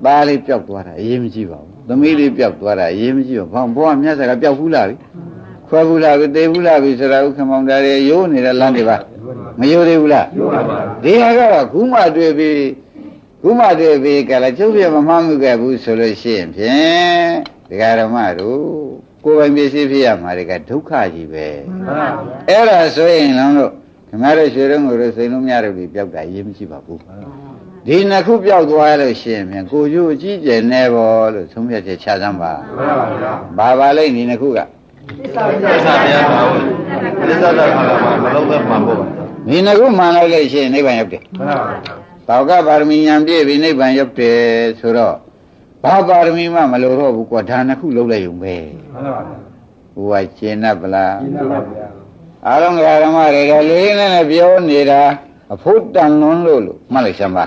B: သားလေးပြောက်သွားတာအရေးမကြီးပါဘူးသမီးလေးပြောက်သွားတာအရေးမကြီးပါဘူးဘောကမြတ်စကားပြောက်ဘူးလားဗျခွဲဘူးလားဗျသေဘူးလားဗျဆိုတာဥက္ကမောင်တရားရိုးနေတဲ့လမ်းတွေပါမရိုးသေးဘူးလားရိုးပါပါဒီဟာကတော့ခုမှတွေ့ပြီး ခုမှတွေ့ပြီးကလည်းကျုပ်ပြမမှန်းမှုခဲ့ဘူးဆိုလို့ရှိရင်ဖြင့်ဒကာဓမ္မတို့ကိုယ်ပိုင်ပစ္စည်းဖြစ်ရမှာတွေကဒုက္ခကြီးပဲအဲ့ဒါဆိုရင်လည်းတို့ခင်ဗျားတို့ရွှေလုံးကိုတို့စိန်လုံးများတို့ပြီးပြောက်တာရေးမရှိပါဘူးဒီနှစ်ခုပြောက်သွားလို့ရှိရင်ဖြင့်ကိုကျိုးအကြီးကျယ်နေပေါ်လို့သုံးဖြတ်ချက်ချစမ်းပါဘာပါလိမ့်ဒီနှစ်ခုက
D: သစ္စာတရားနာသစ္စာတရားနာမှာလုံးဝမှန်ဖို့
B: ဒီနှစ်ခုမှန်လိုက်လို့ရှိရင်နိဗ္ဗာန်ရောက်တယ် တောက်ကပါရမီဉာဏ်ပြည့်ပြီးနိဗ္ဗာန်ရောက်တယ်ဆိုတော့ဘာပါရမီမှမလိုတော့ဘူးကွာဒါနှစ်ခုလုံးလိုက်ုံပဲဟိုကရှင်း납ဗလားအားလုံးကဓမ္မတွေကလေးနဲ့နဲ့ပြောနေတာအဖို့တန်လွန်းလို့လို့မှတ်လိုက်စမ်းပါ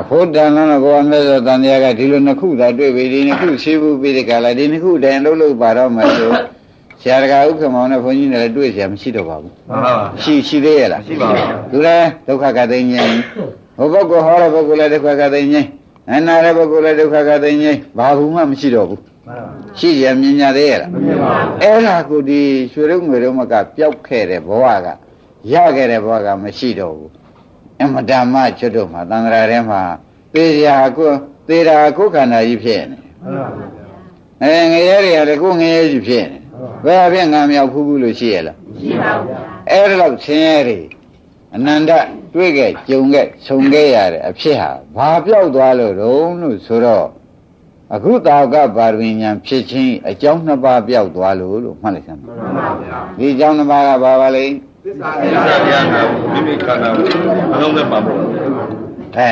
B: အဖို့တန်လွန်းတော့ဘုရားမြတ်စွာဘုရားကဒီလိုနှစ်ခုသာတွေ့ပြီဒီနှစ်ခုရှိဘူးပြီးဒီကလာဒီနှစ်ခုတန်လုံးလို့ပါတော့မယ်ဆိုဆရာတကာဥက္ကမောင်နဲ့ဘုန်းကြီးနဲ့လည်းတွေ့เสียမရှိတော့ပါဘူး
D: မှန်ပါပါ
B: ရှိရှိသေးရဲ့လား
D: ရှိပါဘူး
B: သူလည်းဒုက္ခကသိဉ္ဇဉ် ဟိုပုဂ္ဂိုလ်ဟောတဲ့ပုဂ္ဂိုလ်လည်းဒုက္ခကသိဉ္ဇဉ်အနာတဲ့ပုဂ္ဂိုလ်လည်းဒုက္ခကသိဉ္ဇဉ်ဘာဘူးမှမရှိတော့ဘူးရှိရမြင်ညာသေးရဲ့လားအဲ့ဒါကိုဒီရွှေရုံငွေရုံမကပျောက်ခဲ့တဲ့ဘဝကရခဲ့တဲ့ဘဝကမရှိတော့ဘူးအမတ္တမကျွတ်တို့မှာသံဃာထဲမှာသေရာကိုသေရာကိုခန္ဓာကြီးဖြစ်နေအဲငရဲတွေကလည်းကိုငရဲကြီးဖြစ်နေဘယ်အဖြစ်ငံမြောက်ဖူးဘူးလို့ရှိရလား
C: ရှိပါဘူးဗျာ
B: အဲ့ဒါလောက်ဆင်းရဲတွေအနန္တ တွေ့ခဲ့ကြုံခဲ့ဆုံခဲ့ရတဲ့အဖြစ်ဟာဘာပြောက်သွားလို့တုံးလို့ဆိုတော့အခုတာဝကပါရမီညာဖြစ်ချင်းအကြောင်းနှစ်ပါးပြောက်သွားလို့လို့မှတ်လိုက်စမ်းပါဒီအကြောင်းနှစ်ပါးကဘာပါလဲ
D: သစ္စာတရားနာမိမိခန္ဓာမှာလုံးဝမှန်ဖို့
B: အဲ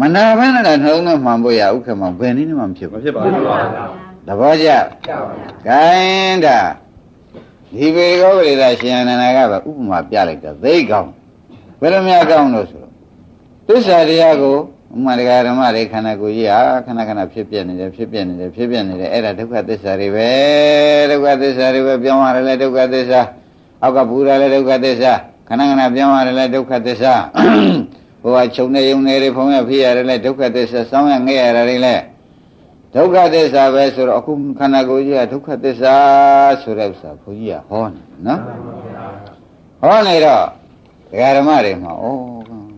B: မနာဘဲနဲ့လည်းနှလုံးသွင်းမှန်ဖို့ရဥက္ကမဘယ်နည်းမှမဖြစ်
D: မ
B: ဘူး
D: ဖြစ်ပါဘူး
B: သဘောကျခိုင်းတာဒီဘေကောပရိသရှင်အနန္ဒာကပဲဥပမာပြလိုက်တာသိကောင်း ဘယ်လိုများကောင်းလို့ဆိုတော့သစ္စာတရားကိုဥမာတရားဓမ္မတွေခန္ဓာကိုယ်ကြီးဟာခဏခဏဖြစ်ပြနေတယ်ဖြစ်ပြနေတယ်ဖြစ်ပြနေတယ်အဲ့ဒါဒုက္ခသစ္စာတွေပဲဒုက္ခသစ္စာတွေပဲပြောင်းရတယ်လေဒုက္ခသစ္စာအောက်ကပူရလဲဒုက္ခသစ္စာခဏခဏပြောင်းရတယ်လေဒုက္ခသစ္စာဟိုကခြုံနေယုံနေတွေဖုံးရဖြစ်ရတယ်လေဒုက္ခသစ္စာစောင်းရငဲ့ရတယ်လေဒုက္ခသစ္စာပဲဆိုတော့အခုခန္ဓာကိုယ်ကြီးကဒုက္ခသစ္စာဆိုတဲ့ဥစ္စာဘုန်းကြီးကဟောနေနော်ဟောနေတော့ ဒကာဓမ္မတွေမှာဩ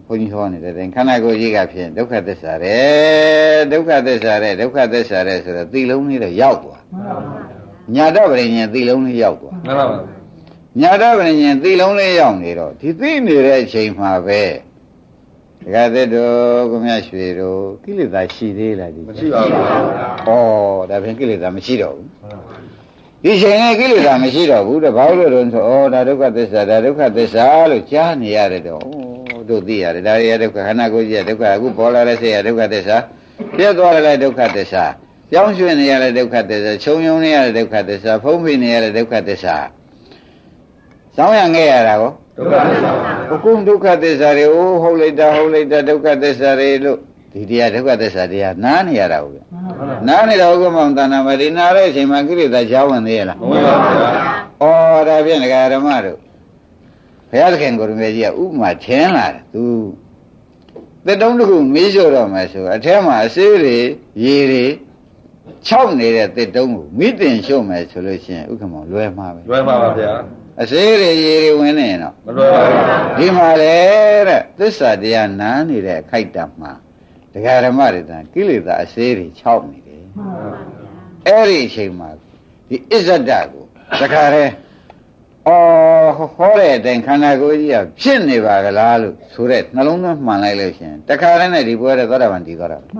B: ဘဘုန်းကြီးဟောနေတဲ့တိုင်ခန္ဓာကိုယ်ကြီးကဖြင့်ဒုက္ခသစ္စာတဲ့ဒုက္ခသစ္စာတဲ့ဒုက္ခသစ္စာတဲ့ဆိုတော့သီလုံးလေးတော့ရောက်သွားညာတပရိညာသီလုံးလေးရောက်သွား
D: မှန်ပါပါ
B: ညာတပရိညာသီလုံးလေးရောက်နေတော့ဒီသိနေတဲ့အချိန်မှာပဲဒကာသစ်တို့ကိုမြတ်ရွှေတို့ကိလေသာရှိသေးလားဒီ
D: မရှိပါဘူး
B: ဩဒါဖြင့်ကိလေသာမရှိတော့ဘူး ဒီချိန်နဲ့ကိလေသာမရှိတော့ဘူးတဲ့ဘာလို့လဲဆိုဩဒါဒုက္ခသစ္စာဒါဒုက္ခသစ္စာလို့ကြားနေရတယ်တော့ဩတို့သိရတယ်ဒါရဒုက္ခခန္ဓာကိုယ်ကြီးရဒုက္ခအခုပေါ်လာတဲ့စိတ်ရဒုက္ခသစ္စာပြည့်သွားတဲ့ဒုက္ခသစ္စာပြောင်းရွှေ့နေရတဲ့ဒုက္ခသစ္စာခြုံငုံနေရတဲ့ဒုက္ခသစ္စာဖုံးဖိနေရတဲ့ဒုက္ခသစ္စာစောင်းရငဲ့ရတာကို
D: ဒုက္ခသစ္စာပါ
B: အကုန်ဒုက္ခသစ္စာတွေအိုးဟုတ်လိုက်တာဟုတ်လိုက်တာဒုက္ခသစ္စာတွေလို့ ဒီတရားဒုက္ခသစ္စာတရားနားနေရတာဟုတ်ဗျနားနေတော့ဥက္ကမောင်တဏ္ဍာမဒီနားတဲ့အချိန်မှာကိလေသာကြောင်းဝင်သေးရလား
D: မဝင်ပါဘူးဗျာ
B: ဩဒါဖြင့်ဒကာဓမ္မတို့ဘုရားသခင်ကိုရမေကြီးကဥပမာထင်းလာတယ်သူသက်တုံးတစ်ခုမေးလျှော့တော့မယ်ဆိုအထဲမှာအစေးတွေရေတွေခြောက်နေတဲ့သက်တုံးကိုမိတင်လျှော့မယ်ဆိုလို့ရှိရင်ဥက္ကမောင်လွယ်မှာပဲ
D: လွယ်ပါပါဗျာ
B: အစေးတွေရေတွေဝင်နေရင်တော့
D: မလွယ်ပါဘူး
B: ဒီမှာလေတဲ့သစ္စာတရားနားနေတဲ့အခိုက်အတန့်မှာ ဒကာဓမ္မတွေတန်ကိလေသာအစေးတွေခြောက်နေတယ်အဲ့ဒီအချိန်မှာဒီအစ္ဆဒကိုတခါတည်းအော်ဟောတဲ့အတိုင်းခန္ဓာကိုယ်ကြီးကဖြစ်နေပါကလားလို့ဆိုတဲ့နှလုံးသွင်းမှန်လိုက်လို့ရှရင်တခါတည်းနဲ့ဒီပွဲတဲ့သောတာပန်ဒီသောတာပန်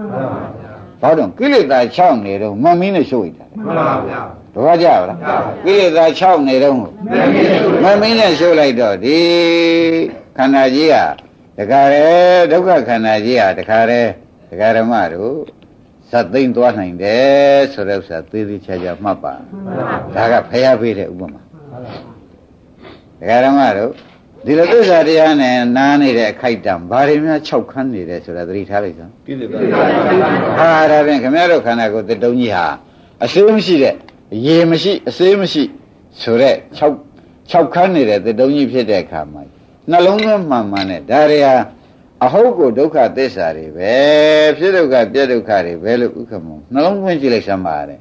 B: ဘာလို့ကိလေသာခြောက်နေတော့မမင်းနဲ့ရှို့ရတာလဲ
D: မှန်ပါဗျာ
B: တော့ကြပါလားကိလေသာ6နေတော့မမင်းနဲ့ရှုပ်လိုက်တော့ဒီခန္ဓာကြီးဟာ တခါရဲဒုက္ခခန္ဓာကြီးဟာတခါရဲဒကာဓမ္မတို့ဇတ်သိမ့်သွားနိုင်တယ်ဆိုတဲ့ဥစ္စာသေးသေးချာချာမှတ်ပါဒါကဖျားပေးတဲ့ဥပမာဒကာဓမ္မတို့ဒီလိုသစ္စာတရားနဲ့နားနေတဲ့အခိုက်အတန့်ဘာတွေများ6ခန်းနေတယ်ဆိုတာသတိထားလိုက်စမ်း
D: ကိလေသာ
B: ဟာဒါဖြင့်ခမရတို့ခန္ဓာကိုယ်တတုံးကြီးဟာအစေးမရှိတဲ့ရေမရှိအစေးမရှိဆိုတဲ့6 6ခန်းနေတဲ့တတုံးကြီးဖြစ်တဲ့အခါမှာ နှလုံးသွင်းမှန်မှန်နဲ့ဒါတွေဟာအဟုတ်ကိုဒုက္ခသစ္စာတွေပဲဖြစ်ဒုက္ခပြက်ဒုက္ခတွေပဲလို့ဥက္ကမနှလုံးသွင်းကြည့်လိုက်စမ်းပါတဲ့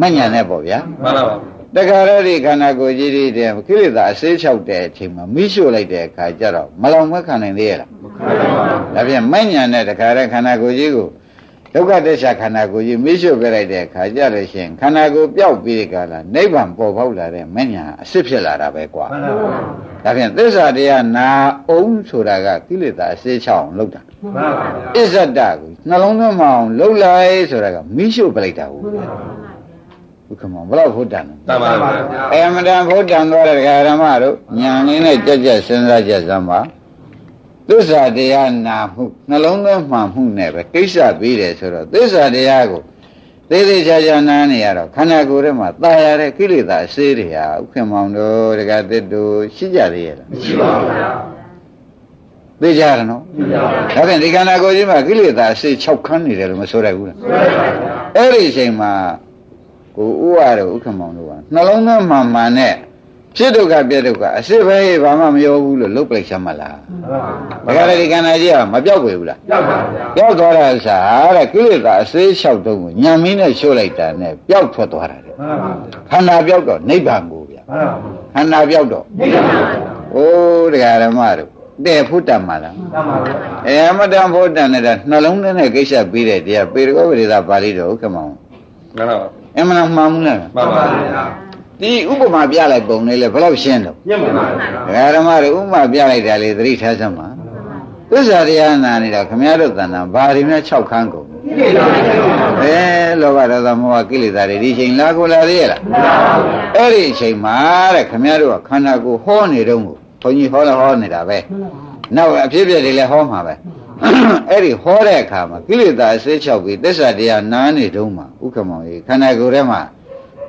B: မညံနဲ့ပေါ့ဗျာ
D: မှန်ပါပါ
B: တခါရဒီခန္ဓာကိုယ်ကြီးတွေတဲ့ကိလေသာအစေးလျှောက်တဲ့အချိန်မှာမိရှို့လိုက်တဲ့အခါကျတော့မလောင်မခံနိုင်သေးရလား
D: မခံပါဘူး
B: ဒါပြန်မညံတဲ့တခါရခန္ဓာကိုယ်ကြီးကို ဒုက္ခသစ္စာခန္ဓာကိုယ်ကြီးမိရှုပြလိုက်တဲ့အခါကြလို့ရှိရင်ခန္ဓာကိုယ်ပျောက်ပြီးတဲ့ကာလနိဗ္ဗာန်ပေါ်ပေါက်လာတဲ့မညံအစစ်ဖြစ်လာတာပဲကွာ
D: မှန်ပါပါ
B: ဒါပြန်သစ္စာတရားနာအောင်ဆိုတာကကိလေသာအစစ်ချအောင်လုပ်တာ
D: မှန်ပါပါ
B: အစ္ဆဒကိုနှလုံးသွင်းမအောင်လှုပ်လိုက်ဆိုတာကမိရှုပြလိုက်တာဟုတ်ဘုခမောဘယ်တော့ဖို့တန်လဲ
D: တန်ပါပါဗျာ
B: အမတန်ဖို့တန်သွားတဲ့ဒကာရမတို့ညာလေးနဲ့ကြက်ကြက်စဉ်းစားကြစမ်းပါ သစ္စာတရားနာမှုနှလုံးသွင်းမှန်မှုနဲ့ပဲကိစ္စပြီးတယ်ဆိုတော့သစ္စာတရားကိုသေးသေးချာချာနားနေရတော့ခန္ဓာကိုယ်ထဲမှာตายရတဲ့ကိလေသာအစေးတွေဟာဥက္ကမောင်တို့ဒကာသစ်တို့ရှိကြသေးရဲ့လား
D: ရှိပါဘူးဗျာ
B: သိကြရနော်ဒါဖြင့်ဒီခန္ဓာကိုယ်ကြီးမှာကိလေသာအစေး6ခန်းနေတယ်လို့မဆိုရဘူးလားအဲ့ဒီအချိန်မှာကိုဥရတို့ဥက္ကမောင်တို့ကနှလုံးသွင်းမှန်မှန်နဲ့ ဖြစ်ဒုက္ခပြည့်ဒုက္ခအစစ်ပဲဘာမှမရောဘူးလို့လုတ်ပလိုက်ချမ်းမလား
D: မှန်ပါပါ
B: ဒါကြတဲ့ဒီခန္ဓာကြီးကမပြောက်ွယ်ဘူးလား
D: ရောက်ပါဗျာ
B: ပြောက်သွားတာဥစ္စာတဲ့ကိလေသာအစေးလျှောက်တုံးကိုညံမင်းနဲ့ရှို့လိုက်တာနဲ့ပျောက်ထွက်သွားတာတဲ့
D: မှန်ပါပါ
B: ခန္ဓာပျောက်တော့နိဗ္ဗာန်ကိုဗျာ
D: မှန်ပါပါ
B: ခန္ဓာပျောက်တော့
D: နေပါပါ
B: အိုးတရားဓမ္မတို့တဲ့ဖုတ္တမလား
D: မှန်ပါပါ
B: အဲအမတန်ဖုတ္တနဲ့နှလုံးသွင်းတဲ့ကိစ္စပြီးတဲ့တရားပေရကောဝိရိသပါဠိတော်ဥက္ကမောင်
D: မှန်ပါပါ
B: အမှန်မှန်မှုလား
D: မှန်ပါပါဗျာ
B: ဒီဥပမာပြလိုက်ပုံလေးလေဘယ်လောက်ရှင်းတော့
D: ညံ့ပါပါဗျာ
B: ဒကာဓမ္မတို့ဥပမာပြလိုက်တာလေသတိထားစမ်းပါသစ္စာတရားနာနေတာခမည်းတော်တဏ္ဍာဘာတွေများ6ခန်းကုန်
D: ကိလေသာတွေပါ
B: အဲလောဘဒေါသမောဟကိလေသာတွေဒီချိန်လာကိုလာသေးရလားအဲ့ဒီအချိန်မှာတဲ့ခမည်းတော်ကခန္ဓာကိုယ်ဟောနေတော့ကိုဘုန်းကြီးဟောလဲဟောနေတာပဲနောက်အဖြစ်အပျက်တွေလည်းဟောမှာပဲအဲ့ဒီဟောတဲ့အခါမှာကိလေသာအစေးချောက်ပြီးသစ္စာတရားနားနေတော့မှဥက္ကမောင်ကြီးခန္ဓာကိုယ်ထဲမှာ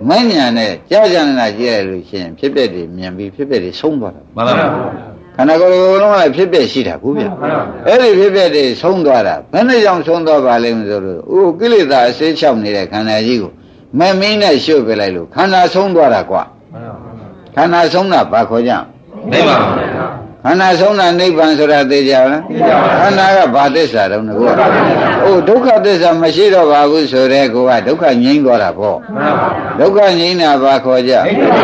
B: မဉ္ဇဏ်နဲ့ကြာကြာနာကြည့်ရလို့ရှိရင်ဖြစ်ပျက်တွေမြင်ပြီးဖြစ်ပျက်တွေဆုံးသွားတာ
D: မှန်ပါပါ
B: ခန္ဓာကိုယ်ကိုယ်လုံးကဖြစ်ပျက်ရှိတာဘူးဗျအဲ့ဒီဖြစ်ပျက်တွေဆုံးသွားတာဘယ်နဲ့ကြောင့်ဆုံးသွားပါလိမ့်မလို့ဆိုလို့အိုးကိလေသာအစေးချောက်နေတဲ့ခန္ဓာကြီးကိုမမင်းနဲ့ရှုပ်ပြလိုက်လို့ခန္ဓာဆုံးသွားတာကွာခန္ဓာဆုံးတာဘာခေါ်ကြ
D: နေပါပါ
B: ခန္ဓာဆုံးတာနိဗ္ဗာန်ဆိုတာသိကြလားခန္ဓာကဘာသစ္စာတုံးလဲကွာအိုးဒုက္ခသစ္စာမရှိတော့ပါဘူးဆိုတဲ့ကောကဒုက္ခငြိမ်းသွားတာပေါ့
D: မှန်ပါပါ
B: ဒုက္ခငြိမ်းတာဘာခေါ်ကြ
D: နေပါ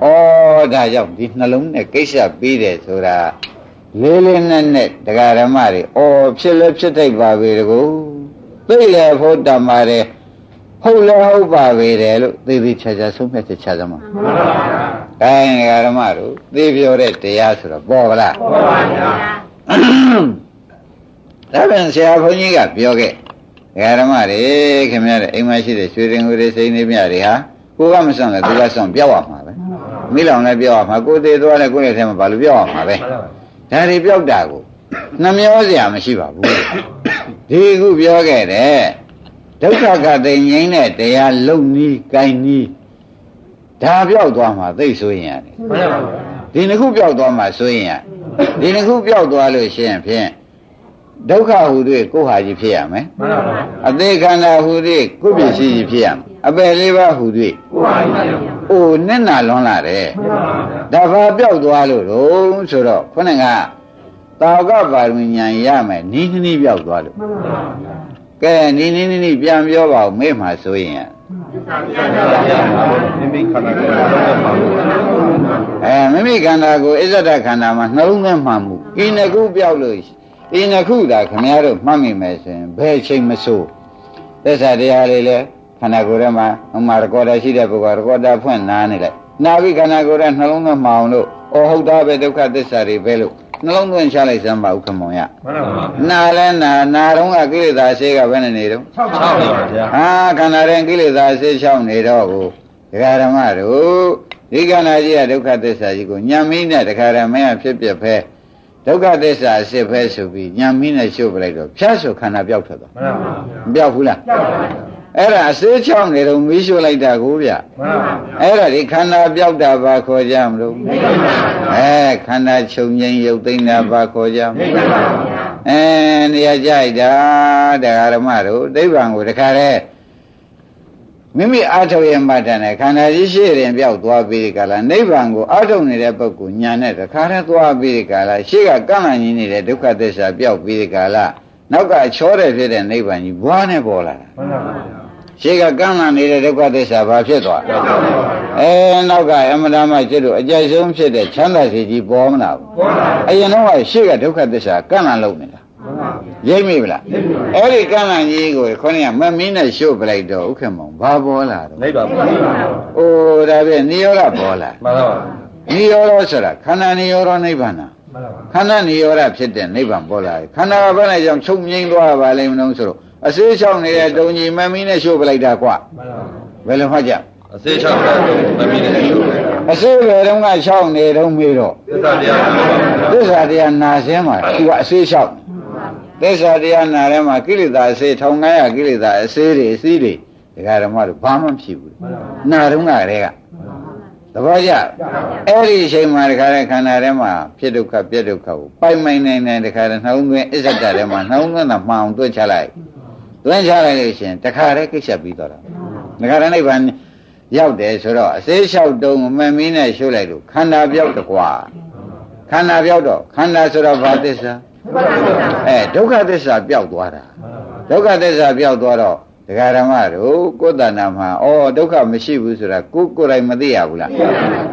D: ပါ
B: ဩဒါကြောင့်ဒီနှလုံးနဲ့ကိစ္စပြီးတယ်ဆိုတာလေးလေးနက်နက်တရားဓမ္မတွေအော်ဖြစ်လဲဖြစ်ထိုက်ပါပေတကူသိလဲဖို့တမတယ် ဟုတ်လဲဟုတ်ပါပေတယ်လို့သေသေးချာချာဆုံးဖြတ်ချက်ချသမှာ
C: မှန်ပါဗျာ
B: အဲတရားဓမ္မတို့သိပြောတဲ့တရားဆိုတော့ပေါ်ပါလား
C: ပေါ်ပါဗျာ
B: ဒါပြန်ဆရာဘုန်းကြီးကပြောခဲ့ဒကာဓမ္မတွေခင်ဗျားတဲ့အိမ်မရှိတဲ့ရွှေရင်ကိုယ်တွေစိတ်နေမြတွေဟာကိုကမစွန့်လဲသူကစွန့်ပြောက်ရမှာပဲမိလောင်လည်းပြောက်ရမှာကိုသေးသွားလဲကိုယ့်ရဲ့ထဲမှာဘာလို့ပြောက်ရမှာပဲဒါတွေပြောက်တာကိုနှမျောစရာမရှိပါဘူးဒီခုပြောခဲ့တဲ့ ဒုက္ခကတိငိမ့်တဲ့တရားလုံနီးကိုင်းနီးဒါပြောက်သွားမှာသိဆိုရင်ရတယ်
D: မှန်ပါဗျာ
B: ဒီနှစ်ခုပြောက်သွားမှဆိုရင်ရဒီနှစ်ခုပြောက်သွားလို့ရှိရင်ဖြင့်ဒုက္ခဟူ၍ကိုယ်ဟာကြီးဖြစ်ရမယ်
D: မှန်ပါဗျာ
B: အသေးခန္ဓာဟူ၍ကိုယ်ပစ္စည်းကြီးဖြစ်ရမယ်အပယ်လေးပါးဟူ၍
D: ကိုယ်ပါဗျာ
B: အိုနဲ့နာလွန်လာတယ်
D: မှန်ပါဗျာ
B: ဒါဘာပြောက်သွားလို့တော့ဆိုတော့ခொနဲ့ကတာဝကပါရမီညာရမယ်နီးနီးပြောက်သွားလို့
D: မှန်ပါဗျာ
B: ကဲနီးနီးနီးပြန်ပြောပါဦးမေ့မှာဆိုရင်ရ
D: မိမိခန္ဓာကိုယ်လုံးဝပါဘူး
B: အဲမိမိခန္ဓာကိုယ်အစ္ဆဒခန္ဓာမှာနှလုံးသွင်းမှန်မှုဤနှစ်ခုပြောက်လို့ဤနှစ်ခုသာခမည်းတော်မှတ်မိမယ်ဆိုရင်ဘယ်ချိန်မဆိုးသစ္စာတရားလေးလဲခန္ဓာကိုယ်ထဲမှာဟိုမှာရကော်ဒါရှိတဲ့ပုဂ္ဂိုလ်ရကော်ဒါဖွင့်နားနေလိုက်နာပြီးခန္ဓာကိုယ်ထဲနှလုံးသွင်းမှအောင်လို့အော်ဟုတ်တာပဲဒုက္ခသစ္စာတွေပဲလို့ နှလုံးသွင်းချလိုက်စမ်းပါဥက္ကမောင်ရ
D: မှန်ပါဗျာ
B: နာလဲနာနာတော့ကကိလေသာအစေးကဘယ်နဲ့နေတော့
D: 6ပါဗျာ
B: ဟာခန္ဓာရင်ကိလေသာဆေးချောင်းနေတော့ကိုဒကာဓမ္မတို့ဒီခန္ဓာကြီးကဒုက္ခသစ္စာကြီးကိုညံမင်းနဲ့ဒကာဓမ္မရဖြစ်ပြဖဲဒုက္ခသစ္စာအစစ်ဖဲဆိုပြီးညံမင်းနဲ့ရှုပ်ပလိုက်တော့ဖြတ်ဆိုခန္ဓာပြောက်ထွက်သွား
D: မှန်ပါဗျာ
B: မပြောက်ဘူးလား
D: ကြောက်ပါဗျာ
B: အဲ့ဒါအစေးချောင်းနေတော့မီးရှို့လိုက်တာကိုဗျ
D: မှန်ပါဗျာ
B: အဲ့ဒါဒီခန္ဓာပြောက်တာဘာခေါ်ကြမလို့အဲခန္ဓာချုပ်ငိမ့်ရုပ်သိမ်းတာဘာခေါ်ကြမလို့အဲနေရာကြိုက်တာတရားဓမ္မတို့နိဗ္ဗာန်ကိုတခါတည်းမိမိအာထုတ်ရင်မှတ်တယ်နဲ့ခန္ဓာကြီးရှိရင်ပြောက်သွားပြီးဒီကလာနိဗ္ဗာန်ကိုအာထုတ်နေတဲ့ပုဂ္ဂိုလ်ညာနဲ့တခါတည်းသွားပြီးဒီကလာရှေ့ကကန့်လန့်ကြီးနေတဲ့ဒုက္ခသစ္စာပြောက်ပြီးဒီကလာနောက်ကချောတဲ့ဖြစ်တဲ့နိဗ္ဗာန်ကြီးဘွားနဲ့ပေါ်လာတာ
D: မှန်ပါဗျာ
B: ရှေ့ကကန့်လန့်နေတဲ့ဒုက္ခသစ္စာဘာဖြစ်သွားလဲအဲနောက်ကအမနာမကျွတ်လို့အကြိုက်ဆုံးဖြစ်တဲ့ချမ်းသာစီကြီးပေါ်မလာဘူး
D: ပေါ်ပါဗျာ
B: အရင်တော့ကရှေ့ကဒုက္ခသစ္စာကန့်လန့်လုံးနေတာ
D: မှန်ပါဗျာ
B: ရိပ်မိဗလားအဲ့ဒီကန့်လန့်ကြီးကိုခေါင်းကမမင်းနဲ့ရှို့ပလိုက်တော့ဥက္ကမောင်ဘာပေါ်လာတော့
D: နိဗ္ဗာန်ပါဗျာ
B: အိုးဒါဖြင့်နိရောဓပေါ်လာ
D: မှန်ပါဗျာ
B: နိရောဓဆိုတာခန္ဓာနိရောဓနိဗ္ဗာန်နာ
D: မှန်ပါဗျာ
B: ခန္ဓာနိရောဓဖြစ်တဲ့နိဗ္ဗာန်ပေါ်လာတယ်ခန္ဓာကဘယ်နဲ့ကြောင့်ချုပ်ငိမ့်သွားပါလိမ့်မလို့ဆိုတော့ အစေးချောင်းနေတဲ့တုံကြီးမမင်းနဲ့ရှို့ပလိုက်တာကွ
D: မှန်ပါဗျာ
B: ဘယ်လိုမှတ်ကြ
D: အစေချောက်တာတော့မမီးနဲ့ရှုပ်တယ်
B: အစေးဘယ်တုန်းကချောင်းနေတုန်းမေးတော့
D: သစ္စာတရားမှန်ပါဗျာ
B: သစ္စာတရားနာစင်းမှာသူကအစေးချောင်းသစ္စာတရားနာထဲမှာကိလေသာအစေး1900ကိလေသာအစေးတွေအစည်းတွေဒကာဓမ္မတို့ဘာမှမဖြစ်ဘူး
D: မှန်ပါဗျာ
B: နာတုန်းကတည်းကသဘောကျအဲ့ဒီအချိန်မှာတခါတည်းခန္ဓာထဲမှာဖြစ်ဒုက္ခပြက်ဒုက္ခကိုပိုင်ပိုင်နိုင်နိုင်တခါတည်းနှောင်းသွင်းအစ္ဆတထဲမှာနှောင်းသွင်းတာမှောင်တွက်ချလိုက် တွက်ချလိုက်လို့ရှိရင်တခါတည်းကိစ္စပြီးတော့တာတခါတည်းနိဗ္ဗာန်ရောက်တယ်ဆိုတော့အစေးလျှောက်တုံးမမင်းနဲ့ရှုလိုက်လို့ခန္ဓာပြောက်တကွာခန္ဓာပြောက်တော့ခန္ဓာဆိုတော့ဘာသစ္စာအဲဒုက္ခသစ္စာပြောက်သွားတာဒုက္ခသစ္စာပြောက်သွားတော့ ဒကာဓမ္မတို့ကိုယ်တဏ္ဍာမှာဩဒုက္ခမရှိဘူးဆိုတာကိုယ်ကိုယ်တိုင်မသိရဘူးလား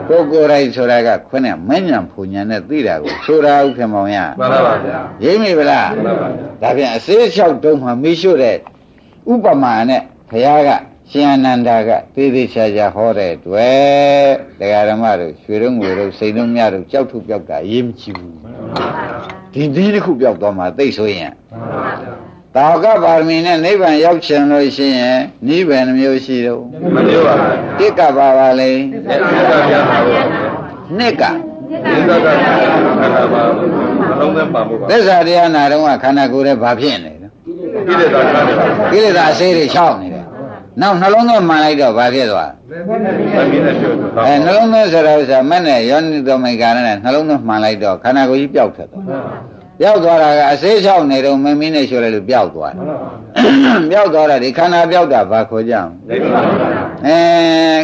B: ကိုယ်ကိုယ်တိုင်ဆိုတာကခွနဲ့မဉ္ဇဉ်ဖူညာနဲ့သိတာကိုဆိုတာဥက္ကမောင်ရ
D: မှန်ပါဗျာ
B: ရိပ်မိဗလား
D: မှန်ပါဗျာ
B: ဒါပြန်အစေးလျှောက်တုံးမှာမိရှုတဲ့ဥပမာနဲ့ဘုရားကရှင်အနန္ဒာကသေသေးချာချာဟောတဲ့တွေ့ဒကာဓမ္မတို့ရွှေတုံးငွေတို့စိန်တုံးမြတို့ကြောက်ထုပြောက်တာရေးမချဘူးဒီဒီတစ်ခုပြောက်သွားမှာသိဆိုရင်
D: မှန်ပါဗျာ
B: တာဝကပါရမီနဲ့နိဗ္ဗာန်ရောက်ချင်လို့ရှိရင်နိဗ္ဗာန်နှမျိုးရှိတော့
D: မပြောပါဘူး
B: တစ်ကပါပါလေ
D: သစ္စာတရားပါဗျာ
B: နှစ်က
D: သစ္စာတရားခန္ဓာပါမလုံးသက်ပါမှုပါ
B: သစ္စာတရားနာတော့ကခန္ဓာကိုယ်ရဲ့ဘာဖြစ်နေလဲ
D: ကိလေသာခန္ဓာပါ
B: ကိလေသာအစေးတွေချောက်နေတယ်နောက်နှလုံးသွင်းမှန်လိုက်တော့ဘာဖြစ်သွား
D: မမီးနဲ့ရှုပ်တယ်
B: အဲနှလုံးသွင်းဆိုတော့ဥစ္စာမနဲ့ယောနိသောမိကာရနဲ့နှလုံးသွင်းမှန်လိုက်တော့ခန္ဓာကိုယ်ကြီးပျောက်ထွက်သွား ပျောက်သွားတာကအစေးချောက်နေတော့မမင်းနဲ့ရှို့လိုက်လို့ပျောက်သွားတယ်ပျောက်သွားတာဒီခန္ဓာပျောက်တာဘာခေါ်ကြအောင်
D: နိဗ္ဗာန်ပါဗျာ
B: အဲ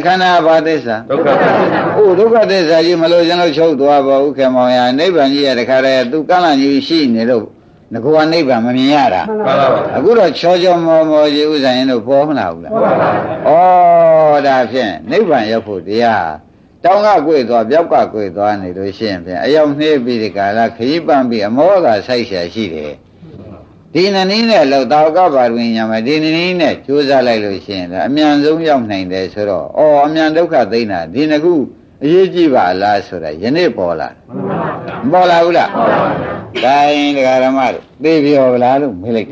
B: ခန္ဓာဘာသစ္စာ
D: ဒုက္ခသစ္စာ။
B: အိုဒုက္ခသစ္စာကြီးမလို့ကျွန်တော်ချုပ်သွားပါဦးခေမောင်ရနိဗ္ဗာန်ကြီးရတခါတည်းသူကန့်လန့်ကြီးရှိနေလို့ငကောနိဗ္ဗာန်မမြင်ရတာ
D: မှန်ပါဗျာ။
B: အခုတော့ချောချောမောမောကြီးဥစ္စာရင်တို့ပေါ်မလာဘူးလား
D: မှန်ပါဗျာ။
B: ဩဒါဖြင့်နိဗ္ဗာန်ရောက်ဖို့တရား တတောင်းကကွေ့သွားပြောက်ကကွေ့သွားနေလို့ရှိရင်ဖြင့်အယောက်နှေးပြီးဒီကာလခရီးပန်းပြီးအမောကဆိုက်ရှာရှိတယ်ဒီနည်းနည်းနဲ့လောက်တာကပါဝင်ညာမှာဒီနည်းနည်းနဲ့ကြိုးစားလိုက်လို့ရှိရင်အမြန်ဆုံးရောက်နိုင်တယ်ဆိုတော့အော်အမြန်ဒုက္ခသိမ့်တာဒီနှစ်ခုအရေးကြီးပါလားဆိုတာယနေ့ပေါ်လာမပေါ်လာဘူးလားဒါရင်ဒကာရမတို့သိပြောလားလို့မေးလိုက်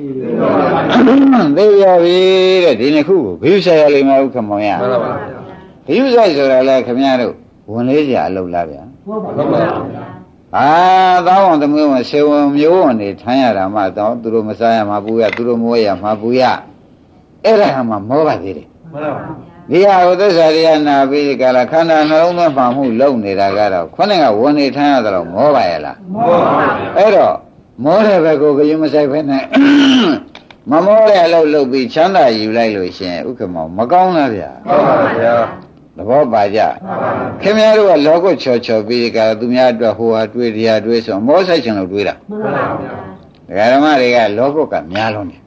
B: သိပြောပြီတဲ့ဒီနှစ်ခုကိုဘိဥဆရာလိမ္မာဥက္ကမောင်ရ
D: မှန်ပါပါ
B: ဘိဥဆိုင်ဆိုတာလဲခင်ဗျားတို့ ဝင်လေးကြအလုပ်လားဗျာ
D: ဟုတ်ပါပါ
B: အာသောင်းအောင်သမီးဝင်ဆေဝင်မျိုးဝင်နေထမ်းရတာမှတော့သူတို့မစားရမှာပူရသူတို့မဝဲရမှာပူရအဲ့ဒါမှမောပါသေးတယ်
D: မှန်ပါပါ
B: ဒီဟာကိုသစ္စာတရားနာပြီးဒီကလာခန္ဓာနှလုံးသွင်းမှမှုလုံနေတာကတော့ခொနဲ့ကဝင်နေထမ်းရတော့မောပါရဲ့လား
D: မှန်ပါပါ
B: အဲ့တော့မောတဲ့ဘက်ကိုကြရင်မဆိုင်ဖက်နဲ့မမောတဲ့အလုပ်လုပ်ပြီးချမ်းသာယူလိုက်လို့ရှိရင်ဥက္ကမောမကောင်းလားဗျာ
D: ဟုတ်ပါဗျာ
B: သဘောပါကြခင်ဗျားတို့ကလောကချော်ချော်ပြီးဒီကလာသူများအတွက်ဟိုဟာတွေးတရားတွေးဆိုမောဆိုင်ချင်လို့တွေးတာ
D: မှန်ပါဗျာ
B: ဒကာဓမ္မတွေကလောကကများလုံးတယ်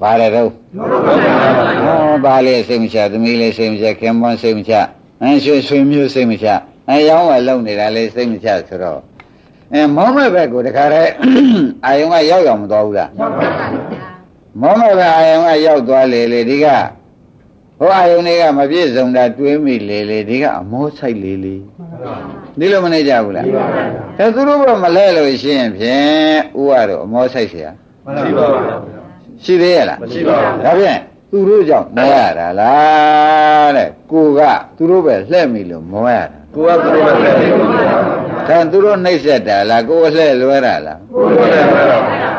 B: ပါတယ်တော့ဟောပါလေစိတ်မချသမီးလေးစိတ်မချခင်မွန်းစိတ်မချအဲရွှေရွှေမျိုးစိတ်မချအဲရောင်းဝယ်လုံနေတာလေးစိတ်မချဆိုတော့အဲမောမဲ့ဘက်ကိုတခါတည်းအာယုံကရောက်ရောက်မသွားဘူးလားမောမဲ့ဘက်အာယုံကရောက်သွားလေလေဒီက ဟိုအာယုံတွေကမပြည့်စုံတာတွေးမိလေလေဒီကအမောဆိုင်လေလေဒီလိုမနေကြဘူးလားအဲသူတို့ကမလဲလို့ရှိရင်ဖြင့်ဥရတော့အမောဆိုင်เสีย
D: မရှိပါဘူးဗျာ
B: ရှိသေးရဲ့လား
D: မရှိပါဘူး
B: ဒါဖြင့်သူတို့ကြောင့်မောရတာလားတဲ့ကိုကသူတို့ပဲလှဲ့မိလို့မောရတာ
D: ကိုကသူတို့ပဲလက်နေပါဗျာ
B: ဒါသူတို့နှိပ်စက်တာလားကိုယ်လှဲ့လွဲတာလား
D: ကိုယ်လည်းပဲပါဗျာ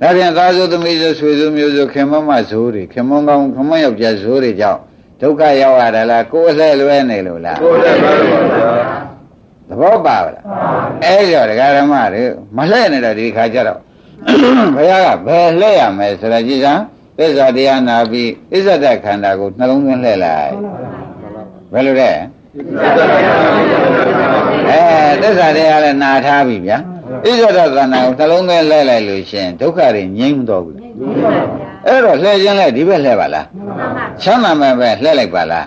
B: ဒါဖြင့်သားစုသမီးစုဆွေစုမျိုးစုခင်မမဇိုးတွေခင်မကောင်းခင်မယောက်ျားဇိုးတွေကြောင့်ဒုက္ခရောက်ရတာလားကိုယ်လှဲ့လွဲနေလို့လား
D: ကိုယ်လည်းပဲပါဗျာ
B: သဘောပါဗလားအဲ့ကြောဒကာရမတွေမလှဲ့နေတာဒီခါကျတော့ဘုရားကဘယ်လှဲ့ရမယ်ဆိုတော့ကြည်စမ်းသစ္စာတရားနာပြီးအစ္ဆဒခန္ဓာကိုနှလုံးသွင်းလှဲ့လိုက်ဘယ်လိုလဲအဲသစ္စာတရားလည်းနာထားပြီဗျာ အစ္ဆဒခန္ဓာကိုနှလုံးသွင်းလှဲ့လိုက်လို့ရှင်ဒုက္ခတွေငြိမ်းမတော့ဘူးအဲ့တော့လှဲ့ခြင်းလဲဒီဘက်လှဲ့ပါလားချမ်းသာမဲ့ပဲလှဲ့လိုက်ပါလား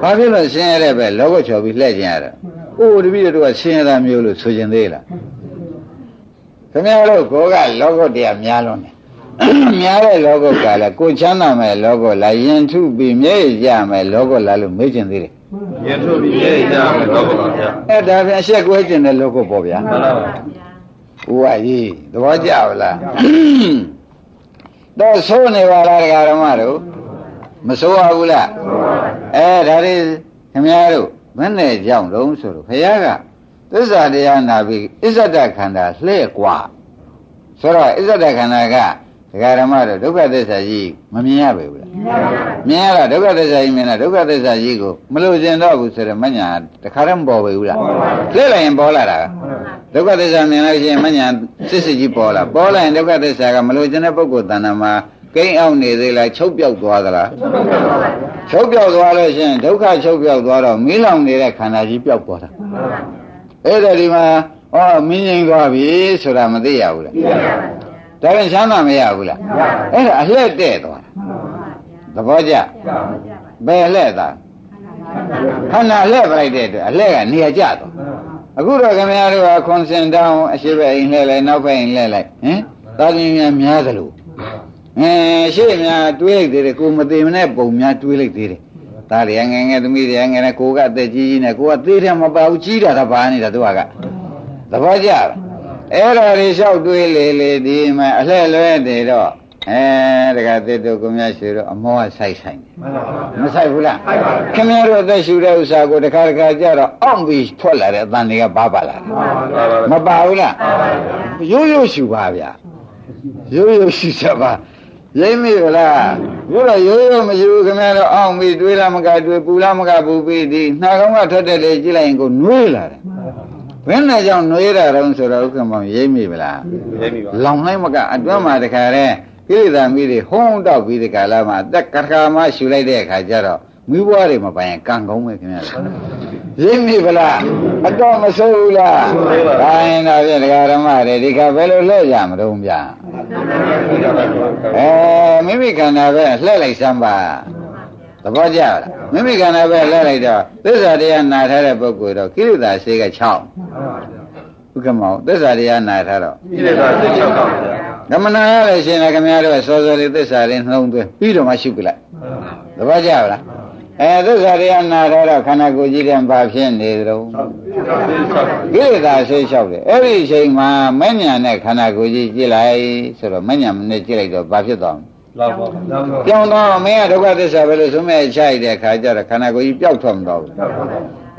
B: ဘာဖြစ်လို့ဆင်းရဲတဲ့ပဲလောကချော်ပြီးလှဲ့ခြင်းရတာအိုးတပည့်တို့ကဆင်းရဲတာမျိုးလို့ဆိုခြင်းသေးလားခင်ဗျားတို့ကိုကလောကတရားများလွန်းတယ်များတဲ့လောကကလည်းကိုချမ်းသာမဲ့လောကလားယင်ထုပြီးမြဲကြမဲ့လောကလားလို့မေးခြင်းသေးတယ်
D: ရထုတ်ပြီးရဲ့ကြမယ်တော့ပါဗျာ
B: အဲ့ဒါပြန်အဆက်ကွဲခြင်းတဲ့လောကပေါ့ဗျာ
D: မှန်ပါပါ
B: ဥ ဝကြီးသဘောကျပါလားတော့ဆိုးနေပါလားဒကာရမတို့မဆိုးပါဘူးလားအဲဒါတွေခင်ဗျားတို့မနဲ့ကြောင့်လုံးဆိုတော့ခရကသစ္စာတရားနာပြီးအစ္ဆဒခန္ဓာလှဲ့กว่าဆိုတော့အစ္ဆဒခန္ဓာက ဒကာရမတို့ဒုက္ခသစ္စာကြီးမမြင်ရပေဘူးလားမြင်ရတာဒုက္ခသစ္စာကြီးမြင်တာဒုက္ခသစ္စာကြီးကိုမလို့ကျင်တော့ဘူးဆိုတော့မညာတခါတည်းမပေါ်ပေဘူးလားလှဲ့လိုက်ရင်ပေါ်လာတာကဒုက္ခသစ္စာမြင်လိုက်ရင်မညာစစ်စစ်ကြီးပေါ်လာပေါ်လာရင်ဒုက္ခသစ္စာကမလို့ခြင်းတဲ့ပုဂ္ဂိုလ်တဏ္ဍာမှာကိန်းအောင်နေသေးလားချုပ်ပြောက်သွားသလားချုပ်ပြောက်သွားလို့ရှိရင်ဒုက္ခချုပ်ပြောက်သွားတော့မီးလောင်နေတဲ့ခန္ဓာကြီးပြောက်သွားတာအဲ့ဒါဒီမှာဩမင်းငိမ့်သွားပြီဆိုတာမသိရဘူးလား ဒါပြန်ချမ်းသာမရဘူးလားအဲ့ဒါအလှဲ့တဲ့သွားတာသဘောကျဘယ်လှဲ့တာခန္ဓာလှဲ့ပလိုက်တဲ့အတွက်အလှဲ့ကနေရာကျသွားအခုတော့ခင်ဗျားတို့ကခွန်စင်တောင်းအရှိဘက်အိမ်လှည့်လိုက်နောက်ဘက်အိမ်လှည့်လိုက်ဟင်သာသမီများများသလိုအဲရှေ့များတွေးလိုက်သေးတယ်ကိုမသေးမနဲ့ပုံများတွေးလိုက်သေးတယ်ဒါတွေငယ်ငယ်သမီးတွေငယ်ငယ်ကိုကအသက်ကြီးကြီးနဲ့ကိုကသေးတယ်မပါဘူးကြီးတာတော့ပါနေတာသူကသဘောကျလား အဲ့ဒါတွေလျှောက်တွေးလေလေဒီမှာအလှည့်လွဲတယ်တော့အဲတကသစ်တို့ကိုမြတ်ရှိတော့အမောကဆိုင်ဆိုင်တယ်
D: မှန်ပါပါ
B: မဆိုင်ဘူးလားခင်ဗျားတို့အသက်ရှူတဲ့ဥစ္စာကိုတခါတခါကြတော့အောင့်ပြီးထွက်လာတဲ့အတန်တွေကဘာပါလာလဲမပါဘူးလားရိုးရိုးရှူပါဗျာရိုးရိုးရှူချက်ပါရိမ့်မိဗလားဘုရားရိုးရိုးမရှူခင်ဗျားတို့အောင့်ပြီးတွေးလားမကတွေးပူလားမကပူပြီးဒီနှာခေါင်းကထွက်တဲ့လေကြည့်လိုက်ရင်ကိုနှွေးလာတယ် ဘယ်နဲ့ကြောင့်နှွေးတာတုံးဆိုတော့ဥက္ကမောင်ရိမ့်မိဗလား
D: ရိပ်ပြီပါ
B: လောင်လိုက်မကအတွင်းမှာတခါတည်းကိလေသာမိတွေဟုံးတောက်ပြီးဒီကလာမှာတက်ကတခါမှရှူလိုက်တဲ့အခါကျတော့မိဘွားတွေမပိုင်ရင်ကံကောင်းပဲခင်ဗျာရင်းမိဗလားအတော့မဆိုးဘူးလားဒါရင်တော့ပြဒကာဓမ္မတွေဒီကဘယ်လိုလှည့်ကြမလို့ဗျာအဲမိမိခန္ဓာပဲလှည့်လိုက်စမ်းပါ သဘောကျလားမိမိခန္ဓာပဲလဲလိုက်တော့သစ္စာတရားနာထားတဲ့ပုဂ္ဂိုလ်တော့ကိလေသာစေက6ဥက္ကမောသစ္စာတရားနာထားတော့
D: ကိလေသာစိတ်၆ပါးဗျာ
B: ကမ္မနာရလို့ရှင်လည်းခင်ဗျားတို့စောစောလေးသစ္စာလေးနှလုံးသွင်းပြီးတော့မှရှုပ်ကြလိုက်သဘောကျလားအဲသစ္စာတရားနာထားတော့ခန္ဓာကိုယ်ကြီးတဲ့ဘာဖြစ်နေကြတော့ကိလေသာဆေးလျှောက်တယ်အဲ့ဒီအချိန်မှာမဉ္ဇဏ်နဲ့ခန္ဓာကိုယ်ကြီးကြည့်လိုက်ဆိုတော့မဉ္ဇဏ်နဲ့ကြည့်လိုက်တော့ဘာဖြစ်သွားမလဲ
D: လောက်ပါလောက်ပါ
B: ပြောင်းတော့မင်းကဒုက္ခသစ္စာပဲလို့ဆိုမဲ့ခြိုက်တဲ့ခါကျတော့ခန္ဓာကိုယ်ကြီးပျောက်ထွက်မတော့ဘူး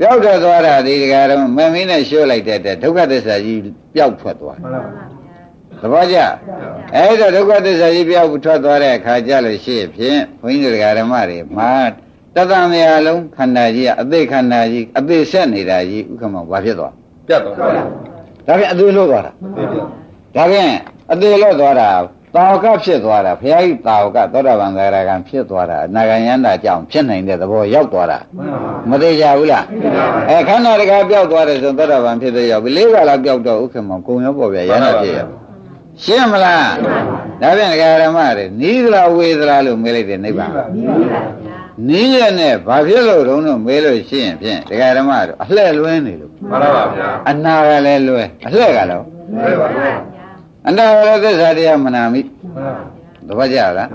B: ပျောက်ထွက်သွားတာဒီတကားတော့မမင်းနဲ့ရှုလိုက်တဲ့အတွက်ဒုက္ခသစ္စာကြီးပျောက်ထွက်သွားသဘောကျအဲ့တော့ဒုက္ခသစ္စာကြီးပျောက်ထွက်သွားတဲ့အခါကျလို့ရှိဖြင့်ဘုန်းကြီးတို့ဓမ္မတွေမှာတသံမြာလုံးခန္ဓာကြီးကအသိခန္ဓာကြီးအသိဆက်နေတာကြီးဥက္ကမဘာဖြစ်သွား
D: ပြတ်သွားပါ
B: ဒါပြန်အသေးလို့သွားတာဒါဖြင့်အသေးလွတ်သွားတာ တာဝကဖြစ်သွားတာဘုရားကြီးတာဝကသောတာပန်သရဂံဖြစ်သွားတာအနာဂံယန္တာကြောင့်ဖြစ်နိုင်တဲ့သဘောရောက်သွားတာမသေးကြဘူးလားအဲခန္ဓာတကားပျောက်သွားတယ်ဆိုသောတာပန်ဖြစ်တဲ့ရောက်ပြီလေးကလာပျောက်တော့ဥက္ကမကုံရောပေါ့ဗျာယန္တာဖြစ်ရရှင်းမလားဒါဖြင့်ဒကာရမတွေနီးသလားဝေသလားလို့မေးလိုက်တယ်နိဗ္ဗာန်နီးရနဲ့ဘာဖြစ်လို့တုံးတော့မေးလို့ရှိရင်ဖြင့်ဒကာရမတို့အလှဲ့လွင်းနေလို့
D: မှန်ပါပါဗျာ
B: အနာကလည်းလွဲအလှဲ့ကလည်း
D: မှန်ပါပါ
B: အနာရသစ္စာတရားမနာမိသဘောကျလား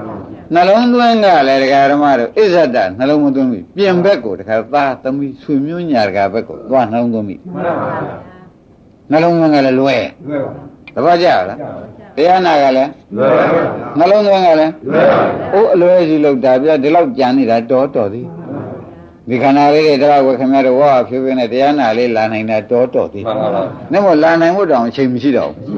B: နှလုံးသွင်းကလည်းဒကာဓမ္မတို့အစ္ဆဒနှလုံးမသွင်းမိပြင်ဘက်ကိုဒကာသားသမီးဆွေမျိုးညာဒကာဘက်ကိုသွားနှလုံးသွင်းမိနှလုံးသွင်းကလည်းလွဲသဘောကျလားတရားနာကလည်း
D: လွယ်ပါဗျာ
B: နှလုံးသွင်းကလည်း
D: လွယ်ပါဗျာ
B: အိုးအလွဲစီလောက်တာပြဒီလောက်ကြံနေတာတော်တော်သေး ဒီခန္ဓာလေးတွေတော့ဝခင်ဗျားတို့ဝါဖြူဖြူနဲ့တရားနာလေးလာနိုင်တာတော်တော်သေး
D: မှန်ပါပါ။
B: နဲ့မို့လာနိုင်ဖို့တောင်အချိန်မရှိတော့ဘူး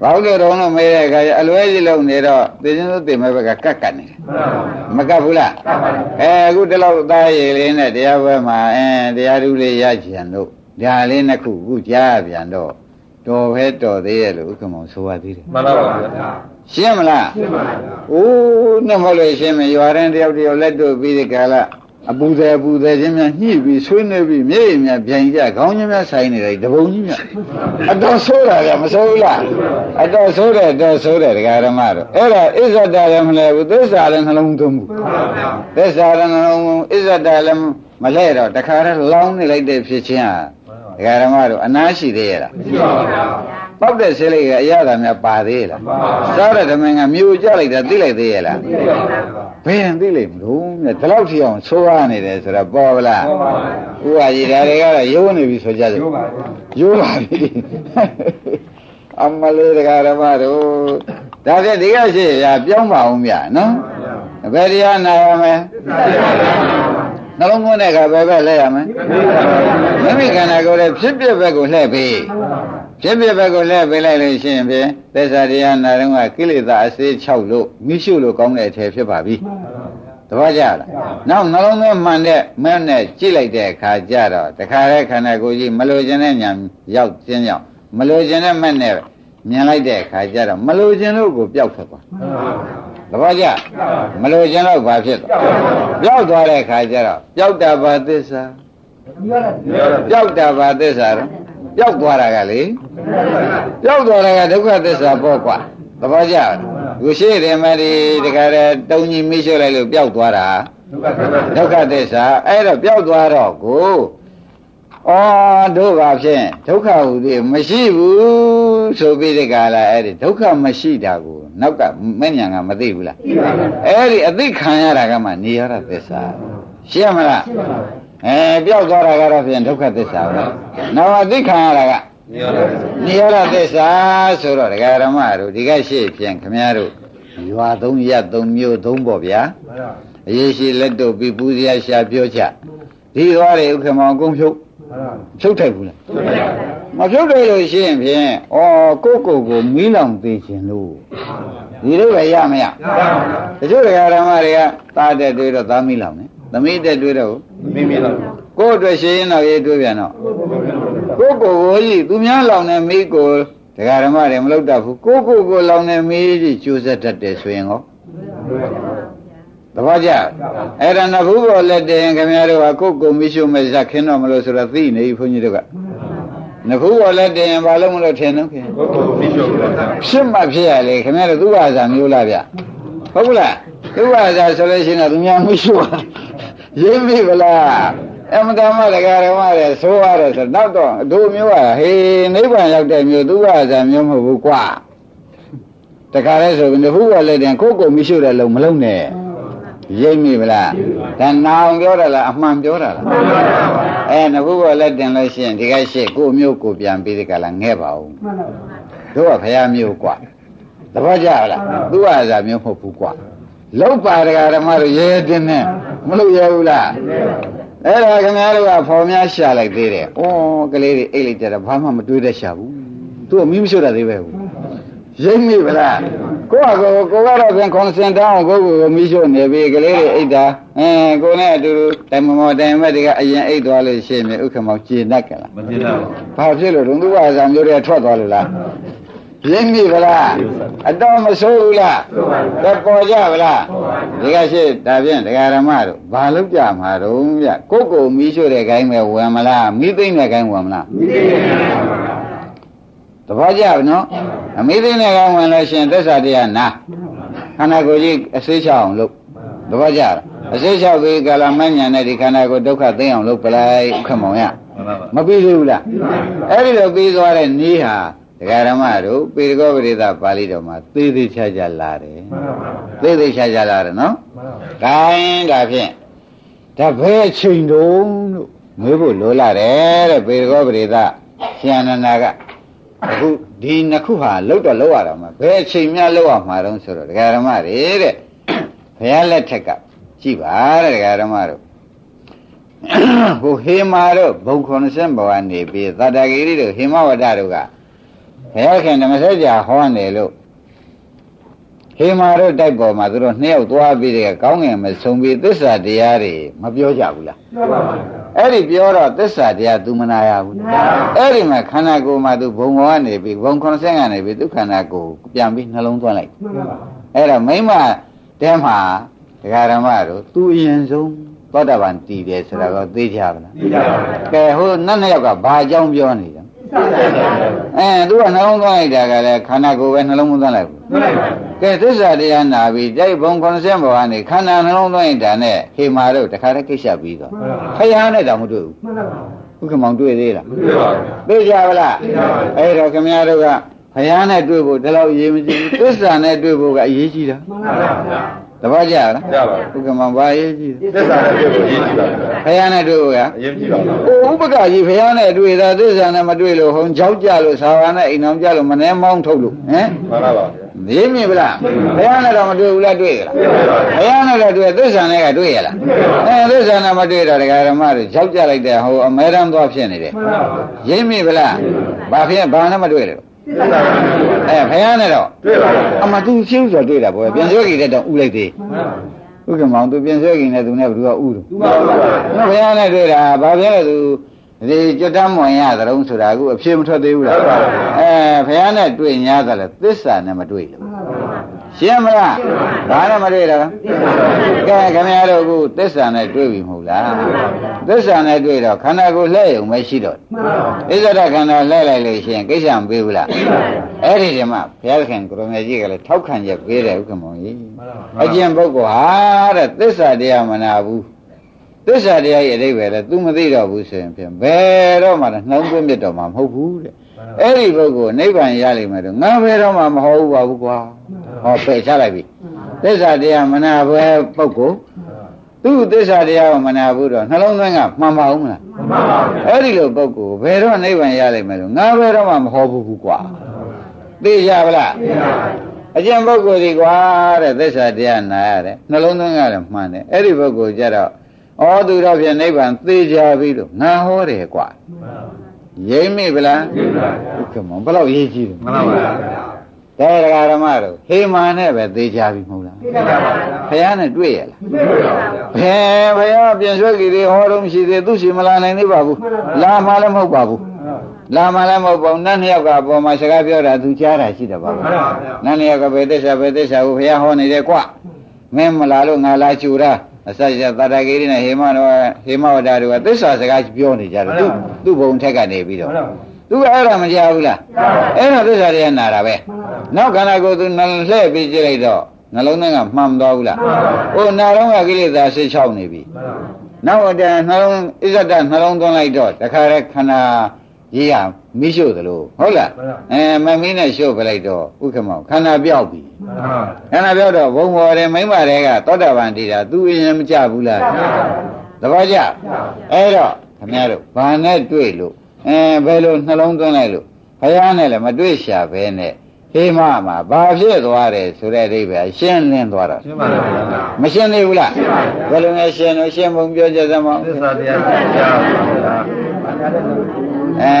B: ။ဘာလို့လဲတော့တော့မေးတဲ့အခါကျအလွဲကြီးလုံးနေတော့သိချင်းသူသိမဲ့ဘက်ကကတ်ကတ်နေတယ်။မကတ်ဘူးလား။အဲအခုဒီလောက်သားရည်လေးနဲ့တရားပွဲမှာအဲတရားဓုလေးရကြံလို့ဒါလေးနှစ်ခုအခုကြားရပြန်တော့တော်ပဲတော်သေးရဲ့လို့ဥက္ကမောင်ဆိုရသေးတယ်
D: မှန်ပါပါဗျာ။
B: ရှင်းမလား။ရှင်းပါပါ။အိုးနဲ့မဟုတ်လို့ရှင်းမယ်ရွာရင်တယောက်တယောက်လက်တို့ပြီးဒီကလာ အပူသေးအပူသေးချင်းများညှိပြီးဆွေးနွေးပြီးမြေကြီးများပြန်ကြခေါင်းချင်းများဆိုင်နေတယ်တပုံကြီးများအတော်ဆိုးတာကမဆိုးဘူးလားအတော်ဆိုးတယ်အတော်ဆိုးတယ်ဒကာရမတို့အဲ့ဒါအစ္ဆဒလည်းမလဲဘူးသစ္စာလည်းနှလုံးသွင်းဘူးသစ္စာလည်းနှလုံးသွင်းအစ္ဆဒလည်းမလဲတော့တခါတည်းလောင်းနေလိုက်တဲ့ဖြစ်ချင်းဟာဒကာရမတို့အနာရှိသေးရဲ့လား
D: ရှိပါဗျာ
B: ပောက်တဲ့ဆေးလေးကအရသာများပါသေးရဲ့လားစားတဲ့ဓမင်ကမြို့ကြလိုက်တာသိလိုက်သေးရဲ့လားဘယ်ရင်သိလိမ့်မလို့မြတ်ဒီလောက်ထိအောင်ဆိုးရနေတယ်ဆိုတော့ပေါ်ဗလား
D: ဟုတ်ပါဗျာ
B: ဥပါကြီးဒါတွေကတော့ရိုးနေပြီဆိုကြတယ်
D: ကျိုးပါဗျာ
B: ရိုးပါပြီအမလေးတရားဓမ္မတို့ဒါဖြင့်ဒီကရှိရပြောင်းပါအောင်ဗျာနော်ဘယ်တရားနာရမလဲနှလုံးသွင်းတဲ့အခါဘယ်ဘက်လဲရမလဲမိမိခန္ဓာကိုယ်ရဲ့ဖြစ်ဖြစ်ဘက်ကိုလှည့်ပြီး ဖြစ်ဖြစ်ဘက်ကိုလှည့်ပေးလိုက်လို့ရှိရင်ဖြင့်သစ္စာတရားနာတော့ကကိလေသာအစေး6လို့မိရှုလို့ကောင်းတဲ့အထည်ဖြစ်ပါပြီတပည့်ကြလားနောက်နှလုံးသွင်းမှန်တဲ့မဲ့နဲ့ကြည့်လိုက်တဲ့အခါကျတော့တခါတည်းခန္ဓာကိုယ်ကြီးမလိုချင်တဲ့ညာရောက်ခြင်းကြောင့်မလိုချင်တဲ့မဲ့နဲ့မြင်လိုက်တဲ့အခါကျတော့မလိုချင်လို့ကိုပျောက်ထွက်သွားတပည့်ကြမလိုချင်တော့ဘာဖြစ်သွားပျောက်သွားတဲ့အခါကျတော့ပျောက်တာဘာသစ္စာပျောက်တာဘာသစ္စာတော့ ပျောက်သွားတာကလေပျောက်သွားတာကဒုက္ခသစ္စာပေါ့ကွာတပည့်ကြခုရှိတယ်မဒီတခါတည်းတုံကြီးမိရှုလိုက်လို့ပျောက်သွားတာ
D: ဒုက္ခသစ္စာ
B: ဒုက္ခသစ္စာအဲ့တော့ပျောက်သွားတော့ကိုဩတို့ပါဖြင့်ဒုက္ခဟူသည်မရှိဘူးဆိုပြီးဒီကလာအဲ့ဒီဒုက္ခမရှိတာကိုနောက်ကမဉ္ဇဏ်ကမသိဘူးလား
D: ရှိပါဗျာ
B: အဲ့ဒီအသိခံရတာကမှနေရတာသစ္စာရှင်းမလား အဲပျောက်သွားတာကတော့ဖြင့်ဒုက္ခသစ္စာပဲနောက်အသိခံရတာက
D: နေရာပါဗျာ
B: နေရတာသစ္စာဆိုတော့ဒကာရမတို့ဒီကရှိဖြင့်ခမည်းတော်ရွာသုံးရက်သုံးမျိုးသုံးပေါ့ဗျာ
D: မှန်ပါ
B: အရေးရှိလက်တို့ပြီးပူဇော်ရှာပြောချဒီသွားတွေဥက္ကမောင်ကုန်းဖြုတ်
D: မှန်ပါ
B: ဖြုတ်ထိုက်ဘူးလား
D: ကျိုးပါဗျာ
B: မဖြုတ်ထိုက်လို့ရှိရင်ဖြင့်ဩကိုယ့်ကိုယ်ကိုမီးလောင်သေးခြင်းလို့ဒီလိုပဲရမရ
D: ရပါဗျာ
B: တချို့တရားဓမ္မတွေကသားတဲ့တွေးတော့သားမီးလောင်တယ် သမီးတဲ့တွေးတော့
D: မိမိတော့
B: ကိုယ့်အတွက်ရှင်းရင်တော့ရေးတွေးပြန်တော့ကိုယ့်ကိုယ်ကိုကြီးသူများလောင်တဲ့မီးကိုတရားဓမ္မတွေမလုပ်တတ်ဘူးကိုယ့်ကိုယ်ကိုလောင်တဲ့မီးကြီးကျိုးဆက်တတ်တယ်ဆိုရင်ဟောသဘောကျအဲ့ဒါနဘူးပေါ်လက်တင်ခင်ဗျားတို့ကကိုယ်ကိုယ်မရှိမဲ့ဇက်ခင်းတော့မလို့ဆိုတော့သိနေပြီဘုန်းကြီးတို့ကနဘူးပေါ်လက်တင်ဘာလို့မလို့ထင်တော့ခင်
D: ကိုယ်ကိုမိရှုပ်ပါဗျာ
B: ဖြစ်မှဖြစ်ရလေခင်ဗျားတို့သူ့ဘာသာမျိုးလားဗျ ဟုတ်ဘူးလားသူ့ဘာသာဆိုလို့ရှိရင်တော့သူများမရှိပါရင်းပြီဗလားအမတမတကာရမတဲ့ဆိုရတယ်ဆိုနောက်တော့အတို့မျိုးကဟေးနိဗ္ဗာန်ရောက်တဲ့မျိုးသူ့ဘာသာမျိုးမဟုတ်ဘူးကွာတခါလဲဆိုရင်ခုကလည်းတင်ကိုယ့်ကိုမရှိတဲ့လုံမလုံနဲ့ရိပ်မိဗလားဒါနာအောင်ပြောတာလားအမှန်ပြောတာလားအဲငခုကလည်းတင်လို့ရှိရင်ဒီကရှိကိုယ့်မျိုးကိုပြန်ပြီးဒီကလာငဲ့ပါဦးတို့ကဖရာမျိုးကွာ သဘောကျလားသူ့ဘာသာမျိုးမဟုတ်ဘူးကွာလောက်ပါဒကာဓမ္မတို့ရဲတင်းနဲ့မလို့ရဘူးလားအဲ့ဒါခင်ဗျားတို့ကဖော်များရှာလိုက်သေးတယ်။ဩကလေးတွေအိတ်လိုက်ကြတာဘာမှမတွေးတတ်ရှာဘူး။သူကမီးမရှိတာသေးပဲဘူး။ရိပ်မိဗလား။ကိုကကိုကိုကတော့ပြန်ခွန်စင်တောင်းကိုကိုကိုမီးရှို့နေပြီကလေးတွေအိတ်တာအဲကိုနဲ့အတူတူတိုင်မမော်တိုင်မက်တွေကအရင်အိတ်သွားလို့ရှိရင်ဥက္ကမောင်ကျေနပ်ကြလား
D: မသိတော့ဘူး။
B: ဘာဖြစ်လို့ဒုံသူကစာမျိုးတွေထွက်သွားလို့လား။ ရိပ်မိဗလား။အတော့မဆိုးဘူးလား။ဒါပေါ်ကြဗလား။ဒီကရှိဒါဖြင့်ဒကာရမတို့ဘာလုပ်ကြမှာတော့ဗျ။ကိုကိုမီးရှို့တဲ့ခိုင်းပဲဝင်မလား။မီးသိမ့်တဲ့ခိုင်းဝင်မလား။မီးသိမ့်တဲ့သဘောကျပြီနော်။အမီးသိမ့်တဲ့ခိုင်းဝင်လို့ရှိရင်သစ္စာတရားနာခန္ဓာကိုယ်ကြီးအစေးချအောင်လုပ်သဘောကျလား။အစေးချပြီးကာလမဉ္ဇဏ်နဲ့ဒီခန္ဓာကိုယ်ဒုက္ခသိအောင်လုပ်ပလိုက်ခမောင်ရ။
D: မှန်ပါပါ
B: မပြီးသေးဘူးလားအဲ့ဒီလိုပြီးသွားတဲ့နေ့ဟာ ဒကာရမတို့ပေရကောပရိသပါဠိတော်မှာသေသေးချာချာလာတယ်သေသေးချာချာလာတယ်နော်ဂိုင်းဒါဖြင့်ဒါဘယ်အချိန်တုံးလို့ငွေဖို့လိုလာတယ်တဲ့ပေရကောပရိသရှင်အနန္ဒာကအခုဒီနှစ်ခုဟာလောက်တော့လောက်ရတာမှာဘယ်အချိန်များလောက်ရမှာတုံးဆိုတော့ဒကာရမတွေတဲ့ဘုရားလက်ထက်ကကြည်ပါတဲ့ဒကာရမတို့ဟိုဟေမာတို့ဘုံ90ဘဝနေပြီးသတ္တဂိရိတို့ဟေမဝဒတို့က ဘယ်ခင်ဓမ္မစကြာဟောနေလို့ဟေမာတို့တိုက်ပေါ်မှာသူတို့နှစ်ယောက်သွားပြီးတဲ့ကောင်းငင်မဆုံးပြီးသစ္စာတရားတွေမပြောကြဘူးလားအဲ့ဒီပြောတော့သစ္စာတရား तू မနာရဘူးအဲ့ဒီမှာခန္ဓာကိုယ်မှာ तू ဘုံဘဝနေပြီးဘုံ90ကနေပြီးသူခန္ဓာကိုယ်ပြန်ပြီးနှလုံးသွင်းလိုက်အဲ့ဒါမိမတဲမှာဒကာရမတို့ तू အရင်ဆုံးသောတာပန်တည်တယ်ဆိုတာကိုသိကြပါလား
D: သိကြပါဘူး
B: ကဲဟိုနတ်နှစ်ယောက်ကဘာအကြောင်းပြောနေကြ အဲသူကနှလုံးသွင်းလိုက်တာကလည်းခန္ဓာကိုယ်ပဲနှလုံးမသွင်းလိုက်ဘူးကဲသစ္စာတရားနာပြီးတိုက်ဘုံ90ဘောကနေခန္ဓာနှလုံးသွင်းလိုက်တာနဲ့ဟေမာတို့တခါတည်းကိစ္စပြီးသွားခရဟန်းနဲ့တောင်မတွေ့ဘူးဥက္ကမောင်တွေ့သေးလား
D: သိပါဘူး
B: သိကြပါလားအဲ့တော့ခင်ဗျားတို့ကဘုရားနဲ့တွေ့ဖို့ဒီလောက်အရေးမကြီးဘူးသစ္စာနဲ့တွေ့ဖို့ကအရေးကြီးတာ
D: မှန်ပါဗျာ
B: တပည့်ကြလား
D: ကြပါ
B: ဥက္ကမောင်ဘာအရေးကြီးလဲ
D: သစ္စာနဲ့ပြည့်ဖို့ရည်ကြည့်ပါဗျာ
B: ဘုရားနဲ့တွေ့ဖို့က
D: အရင်ကြည့်ပါဗျာ။
B: အိုဥပကကြီးဖះနဲ့တွေ့တာသစ္စာနဲ့မတွေ့လို့ဟုံကြောက်ကြလို့သာဝနဲ့အိမ်အောင်ကြလို့မနှဲမောင်းထုတ်လို့ဟမ်
D: မှန်ပါပါဗျာ
B: နေမြင်ဗလားဖះနဲ့တော့မတွေ့ဘူးလားတွေ့ကြလားဖះနဲ့တော့တွေ့သစ္စာနဲ့ကတွေ့ရလားအဲသစ္စာနဲ့မတွေ့တော့ဒကာရမတွေကြောက်ကြလိုက်တဲ့ဟိုအမဲတမ်းသွားဖြစ်နေတယ်ရိပ်မိဗလားဘာဖြစ်ဘာနဲ့မတွေ့တယ် အဲဖះနဲ့တော့
D: တွေ့ပါဗျာ
B: အမသူရှင်းဆိုတွေ့တာပေါ့ပြန်ဆွဲကြည့်တဲ့တော့ဥလိုက်သေးဥက္ကမောင်သူပြန်ဆွဲကြည့်နေသူနဲ့ဘယ်သူကဥလို့
D: သူပါပါဗျာ
B: နော်ဘုရားနဲ့တွေ့တာဘာဖြစ်လဲသူဒီကြွတမ်းမွန်ရသလုံးဆိုတာအခုအဖြစ်မထွက်သေးဘူးလားအဲဘုရားနဲ့တွေ့냐သလဲသစ္စာနဲ့မတွေ့လို့ ရှင်းမလားဘာနဲ့မတွေ့တာကဲခင်ဗျားတို့အခုသစ္စာနဲ့တွေ့ပြီမဟုတ်လားသစ္စာနဲ့တွေ့တော့ခန္ဓာကိုယ်လှဲ့ရုံပဲရှိတော့ဣဇဒခန္ဓာလှဲ့လိုက်လို့ရှိရင်ကိစ္စမပေးဘူးလားအဲ့ဒီဒီမှာဘုရားခင်ကိုရမေကြီးကလည်းထောက်ခံချက်ပေးတယ်ဥက္ကမောင်ကြီးအကျင့်ပုဂ္ဂိုလ်ဟာတဲ့သစ္စာတရားမနာဘူးသစ္စာတရားရဲ့အဓိပ္ပာယ်လဲ तू မသိတော့ဘူးဆိုရင်ဖြင့်ဘယ်တော့မှနှလုံးသွင်းမြတ်တော့မှာမဟုတ်ဘူးတဲ့ အဲ့ဒီပုဂ္ဂိုလ်နိဗ္ဗာန်ရလိမ့်မယ်တော့ငါဘယ်တော့မှမဟုတ်ဘူးပါဘူးကွာဟောပယ်ချလိုက်ပြီသစ္စာတရားမနာဘဲပုဂ္ဂိုလ်သူ့သစ္စာတရားကိုမနာဘူးတော့နှလုံးသွင်းကမှန်ပါဦးမလား
D: မှန်ပါဗျာ
B: အဲ့ဒီလိုပုဂ္ဂိုလ်ဘယ်တော့နိဗ္ဗာန်ရလိမ့်မယ်တော့ငါဘယ်တော့မှမဟုတ်ဘူးကွာသိကြပါလားအကျင့်ပုဂ္ဂိုလ်ဒီကွာတဲ့သစ္စာတရားနာရတယ်နှလုံးသွင်းရတယ်မှန်တယ်အဲ့ဒီပုဂ္ဂိုလ်ကြတော့ဩသူတော့ဖြင့်နိဗ္ဗာန်သိကြပြီလို့ငါဟောတယ်ကွာ ရိမ့်မိဗလားဟုတ်ကဲ့မောဘယ်တော့ရေးကြည့်တယ်
D: မှန်ပါဗျာ
B: တဲ့ဒကာဓမ္မတို့ဟေမာနဲ့ပဲသိကြပြီမဟုတ်လားဖះနဲ့တွေ့ရလားဘယ်ဘုရားပြန်ဆွဲကြည့်သေးဟောတော့မရှိသေးသူရှိမလာနိုင်သေးပါဘူးလာမှလည်းမဟုတ်ပါဘူးလာမှလည်းမဟုတ်ပါဘူးနတ်နှစ်ယောက်ကအပေါ်မှာစကားပြောတာသူကြားတာရှိတယ်ပါဘူး
D: မှန်ပါဗျာ
B: နတ်နှစ်ယောက်ကပဲသစ္စာပဲသစ္စာကိုဘုရားဟောနေတယ်ကွမင်းမလာလို့ငါလာချူတာ အစရသတ္တဂိရိနဲ့ဟေမတော်ဟေမဝဒတို့ကသစ္စာစကားပြောနေကြတယ်သူသူ့ဘုံထက်ကနေပြီးတော့သူကအဲ့ဒါမကြားဘူးလားအဲ့ဒါသစ္စာတွေကနာတာပဲနောက်ခန္ဓာကိုယ်သူနှလှည့်ပြီးကြည့်လိုက်တော့နှလုံးသွင်းကမှန်သွားဘူးလားဟိုနာတော့ကကိလေသာ16နေပြီနောက်တည်းနှလုံးဣဇဒနှလုံးသွင်းလိုက်တော့တခါတည်းခန္ဓာ ကြီးရမိရှုသလိုဟုတ်လားအဲမမင်းနဲ့ရှုပ်ပလိုက်တော့ဥက္ကမောခန္ဓာပြောက်ပြီခန္ဓာပြောက်တော့ဘုံဘော်တယ်မိမတွေကသောတာပန်တည်တာသူအရင်မကြဘူးလားသဘောကျအဲ့တော့ခမရတို့ဘာနဲ့တွေ့လို့အဲဘယ်လိုနှလုံးသွင်းလိုက်လို့ဘုရားနဲ့လည်းမတွေ့ရှာပဲနဲ့ဟေးမမှာဘာဖြစ်သွားတယ်ဆိုတဲ့အိဗယ်ရှင်းလင်းသွားတာ
D: ရှင်းပါလားဗျာ
B: မရှင်းသေးဘူးလားဘယ်လိုလဲရှင်းလို့ရှင်းပုံပြောကြစမ်းမအောင်
D: သစ္စာတရားရှင်းကြပါဗျာ
B: အဲ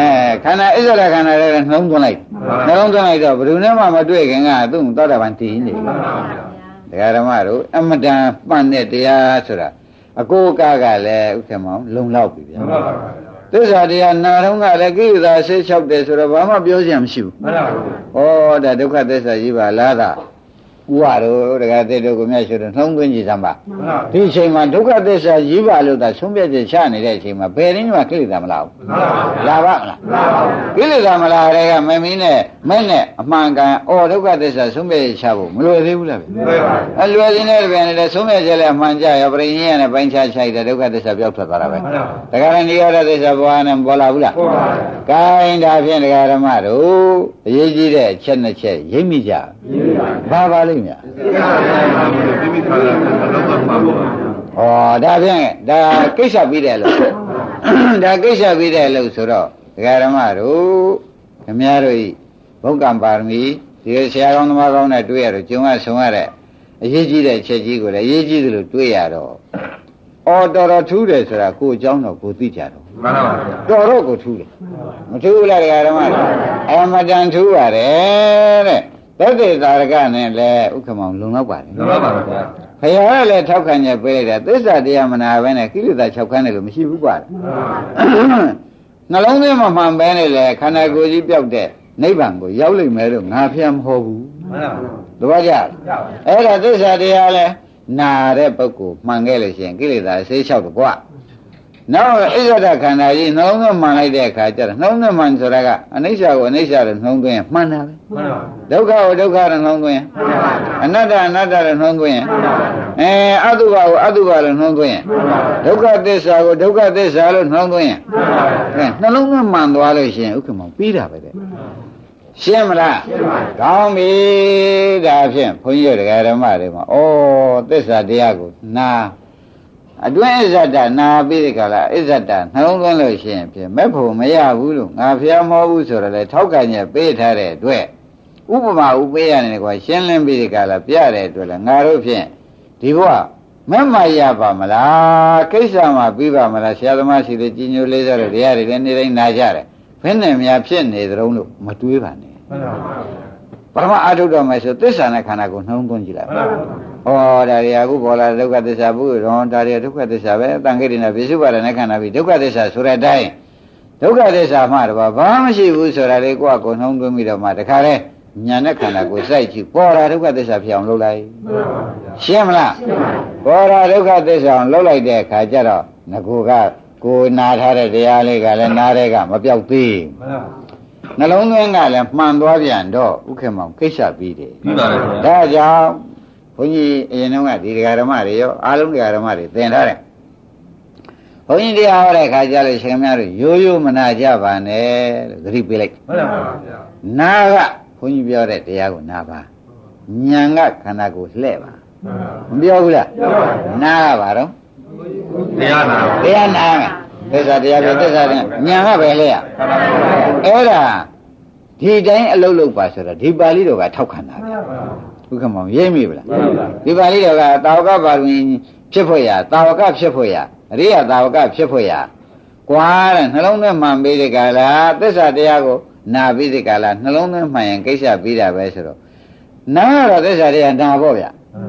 B: ခန္ဓာဣဇရခန္ဓာလည်းနှလုံးသွင်းလိုက်နှလုံးသွင်းလိုက်တော့ဘယ်သူနဲ့မှမတွေ့ခင်ကသူ့သောတာပန်တည်နေပြီဒကာဓမ္မတို့အမတန်ပန့်တဲ့တရားဆိုတာအကိုအကကလည်းဥက္ကမောင်လုံလောက်ပြီဗျာသစ္စာတရားနာတော့ကလည်းကိလေသာဆေးလျှောက်တယ်ဆိုတော့ဘာမှပြောစရာမရှိဘူး
D: မှန်ပါဘူး
B: ဩဒါဒုက္ခသစ္စာကြီးပါလားသာ ဥဝတို့ဒကာသစ်တို့ကိုမြတ်ရှိတို့နှုံးသွင်းကြည့်စမ်းပါ
D: မှန်ပါ
B: ဒီအချိန်မှာဒုက္ခသစ္စာကြီးပါလို့သာဆုံးဖြတ်ချက်ချနေတဲ့အချိန်မှာဘယ်ရင်းမှကိလေသာမလာဘူး
D: မှန်ပါဗျာ
B: လာပါမလားကိလေသာမလာတဲ့ကမမင်းနဲ့ မဲ့နဲ့အမှန်ကန်အော်ဒုက္ခသစ္စာဆုံးဖြတ်ချက်ချဖို့မလွယ်သေးဘူးလားဗျ
D: မှန်ပါ
B: အလွယ်စင်းတဲ့ပြန်နေတဲ့ဆုံးဖြတ်ချက်လည်းအမှန်ကြရပရိညရနဲ့ပိုင်းခြားချိုက်တဲ့ဒုက္ခသစ္စာပြောက်ထွက်သွားတာပဲ
D: မှန်ပါ
B: တခါတည်းနိရောဓသစ္စာဘဝနဲ့ပေါ်လာဘူးလား
D: ဟုတ်ပါဘူး
B: ကိုင်းဒါဖြင့်ဒကာဓမ္မတို့အရေးကြီးတဲ့အချက်နှစ်ချက်ရိပ်မိကြဘာပါလိမ့်များ
D: သစ္စာတရားမှာမိမိခန္ဓာကိုလုံးဝမှာပေါ့
B: ဩဒါဖြင့်ဒါကိစ္စပြီးတယ်လို့ဒါကိစ္စပြီးတယ်လို့ဆိုတော့ဒကာဓမ္မတို့ခမည်းတော်ဤ ဘုက္ကံပါရမီဒီဆရာကောင်းသမားကောင်းနဲ့တွေ့ရတော့ကျုံရဆုံရတဲ့အရေးကြီးတဲ့ချက်ကြီးကိုလည်းအရေးကြီးသလိုတွေ့ရတော့အော်တော်တော်ထူးတယ်ဆိုတာကိုယ်အကြောင်းတော့ကိုယ်သိကြတော့
D: မှန်ပါဗျာ
B: တော်တော့ကိုထူးတယ်မထူးဘူးလားဒကာဓမ္မတို့အမတန်ထူးပါတယ်တဲ့သက်သေသာရကနဲ့လည်းဥက္ကမောင်လုံလောက်ပါတယ်
D: မှန်ပါဗျာ
B: ဖရာကလည်းထောက်ခံချက်ပေးလိုက်တာသစ္စာတရားမနာပဲနဲ့ကိလေသာ၆ခန်းတယ်လို့မရှိဘူးကွာနှလုံးသွင်းမှာမှန်ပဲနဲ့လေခန္ဓာကိုယ်ကြီးပြောက်တဲ့ နိဗ္ဗာန်ကိုရောက်လိမ့်မယ်လို့ငါဖျားမဟောဘူး
D: မှန်ပါ
B: တပည့်ကြအဲ့ဒါသစ္စာတရားလဲနာတဲ့ပုဂ္ဂိုလ်မှန်ခဲ့လို့ရှိရင်ကိလေသာဆေးလျှောက်တော့ကွာ နောက်ဣဇဒခန္ဓာကြီးနှလုံးသွင်းမှန်လိုက်တဲ့အခါကျတော့နှလုံးသွင်းမှန်ဆိုတာကအနိစ္စကိုအနိစ္စလို့နှလုံးသွင်းရင်မှန်တာပဲ
D: မှန်ပါ
B: ဒုက္ခကိုဒုက္ခလို့နှလုံးသွင်းရင်အနတ္တအနတ္တလို့နှလုံးသွင်းရင်အဲအတုပါကိုအတုပါလို့နှလုံးသွင်းရင်ဒုက္ခသစ္စာကိုဒုက္ခသစ္စာလို့နှလုံးသွင်းရင်အဲနှလုံးသွင်းမှန်သွားလို့ရှိရင်ဥက္ကမောင်ပြီးတာပဲတဲ့ရှင်းမလားကောင်းပြီဒါဖြင့်ဘုန်းကြီးတို့ဓမ္မတွေမှာဩသစ္စာတရားကိုနာ အတွင်းအစ္ဆဒနာပြီးဒီကလာအစ္ဆဒနှလုံးသွင်းလို့ရှိရင်ဖြင့်မဲ့ဖို့မရဘူးလို့ငါဖျားမဟုတ်ဘူးဆိုတော့လေထောက်ကန်ချက်ပေးထားတဲ့အတွက်ဥပမာဥပေးရတယ်ကွာရှင်းလင်းပြီးဒီကလာပြတဲ့အတွက်လည်းငါတို့ဖြင့်ဒီဘဝမမရပါမလားကိစ္စမှာပြီးပါမလားဆရာသမားရှိတဲ့ကြီးညိုလေးစားတဲ့တရားတွေလည်းနေတိုင်းနာကြတယ်ဘယ်နဲ့များဖြစ်နေသတုံးလို့မတွေးပါနဲ့
D: မှန်ပါ
B: ပ ရမအာထုတော်မယ်ဆိုသစ္စာနဲ့ခန္ဓာကိုနှုံးသွင်းကြည့်လိုက်
D: မှန်ပါ
B: ဩဒါတွေအခုပေါ်လာဒုက္ခသစ္စာဘုရောဒါတွေဒုက္ခသစ္စာပဲတန်ခိတ္တနာပိစုပါဒနဲ့ခန္ဓာပြီးဒုက္ခသစ္စာဆိုတဲ့အတိုင်းဒုက္ခသစ္စာမှတော့ဘာမှမရှိဘူးဆိုတာလေကိုယ့်အကိုနှုံးသွင်းပြီးတော့မှတခါတည်းညာနဲ့ခန္ဓာကိုစိုက်ကြည့်ပေါ်လာဒုက္ခသစ္စာဖြစ်အောင်လုပ်လိုက်
D: မှန်ပါဗျာ
B: ရှင်းမလားပေါ်လာဒုက္ခသစ္စာအောင်လုပ်လိုက်တဲ့အခါကျတော့ငကူကကိုယ်နာထားတဲ့တရားလေးကလည်းနားတဲ့ကမပြောက်သေး
D: မှ န်ပါ
B: နှလုံးသွင်းကလည်းမှန်သွားပြန်တော့ဥက္ကမောင်ကိစ္စပြီးတယ်
D: ပြီးပါလေဗျာ
B: ဒါကြောင့်ဘုန်းကြီးအရင်တုန်းကဒီဒကာဓမ္မတွေရောအားလုံးဒကာဓမ္မတွေသင်ထားတယ်ဘုန်းကြီးတရားဟောတဲ့ခါကျလို့ရှင်များတို့ရိုးရိုးမနာကြပါနဲ့လို့သတိပေးလိုက်
D: မှန်ပါဗျာ
B: နာကဘုန်းကြီးပြောတဲ့တရားကိုနာပါဉာဏ်ကခန္ဓာကိုယ်လှဲ့ပါ
D: မှန်ပါ
B: မပြောဘူးလားနာကဘာတော့
D: တရားနာ
B: တရားနာမယ် သစ္စာတရားပြောသစ္စာတရားဉာဏ်ကပဲလှဲ့ရ
D: ခန္ဓာကိုယ်
B: အဲ့ဒါဒီတိုင်းအလုပ်လုပ်ပါဆိုတော့ဒီပါဠိတော်ကထောက်ခံတာဗျဥက္ကမောင်ရိပ်မိဗလားဒီပါဠိတော်ကတာဝကပါရမီဖြစ်ဖို့ရတာဝကဖြစ်ဖို့ရအရိယတာဝကဖြစ်ဖို့ရကွာတဲ့နှလုံးသွင်းမှန်ပြီးဒီကလာသစ္စာတရားကိုနာပြီးဒီကလာနှလုံးသွင်းမှန်ရင်ကိစ္စပြီးတာပဲဆိုတော့နာတော့သစ္စာတရားနာဖို့ဗျ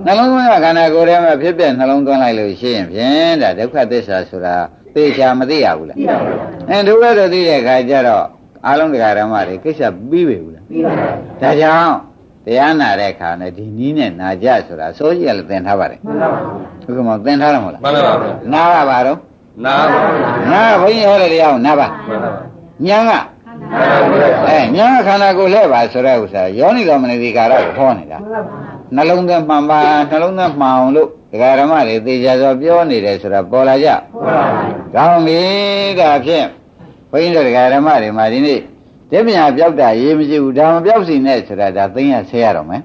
B: နှလုံးသွင်းကခန္ဓာကိုယ်ထဲမှာဖြစ်ပြနှလုံးသွင်းလိုက်လို့ရှိရင်ဖြင့်ဒါဒုက္ခသစ္စာဆိုတာ သေချာမသိရဘူးလားအဲဒုက္ခတော့သိတဲ့အခါကျတော့အာလုံးတရားဓမ္မတွေကိစ္စပြီးပြီဘူးလားဒါကြောင့်တရားနာတဲ့အခါနဲ့ဒီနည်းနဲ့နာကြဆိုတာစိုးကြီးကလည်းသင်ထားပါတယ်ဘုက္ကမောသင်ထားတယ်မဟုတ်လား
D: မှန်ပါဗျာ
B: နာကပါတော့
D: နာပါ
B: နာကဘုန်းကြီးဟောတဲ့တရားကိုနာပါ
D: မှန်ပါ
B: ညာက
D: ခန္ဓာကိုယ်
B: အဲညာကခန္ဓာကိုယ်လှဲ့ပါဆိုတဲ့ဥစ္စာယောနိတော်မနတိကာရကိုဟောနေတာနှလုံးသွင်းမှန်ပါနှလုံးသွင်းမှန်အောင်လို့ တရားဓမ္မတွေသေချာစွာပြောနေတယ်ဆိုတာပေါ်လာကြကောင်းပြီဒါဖြင့်ဘုန်းကြီးတို့တရားဓမ္မတွေမှာဒီနေ့တပညာပြောက်တာရေးမရှိဘူးဒါမပြောက်စီနဲ့ဆိုတာဒါသိရဆဲရတော့မယ်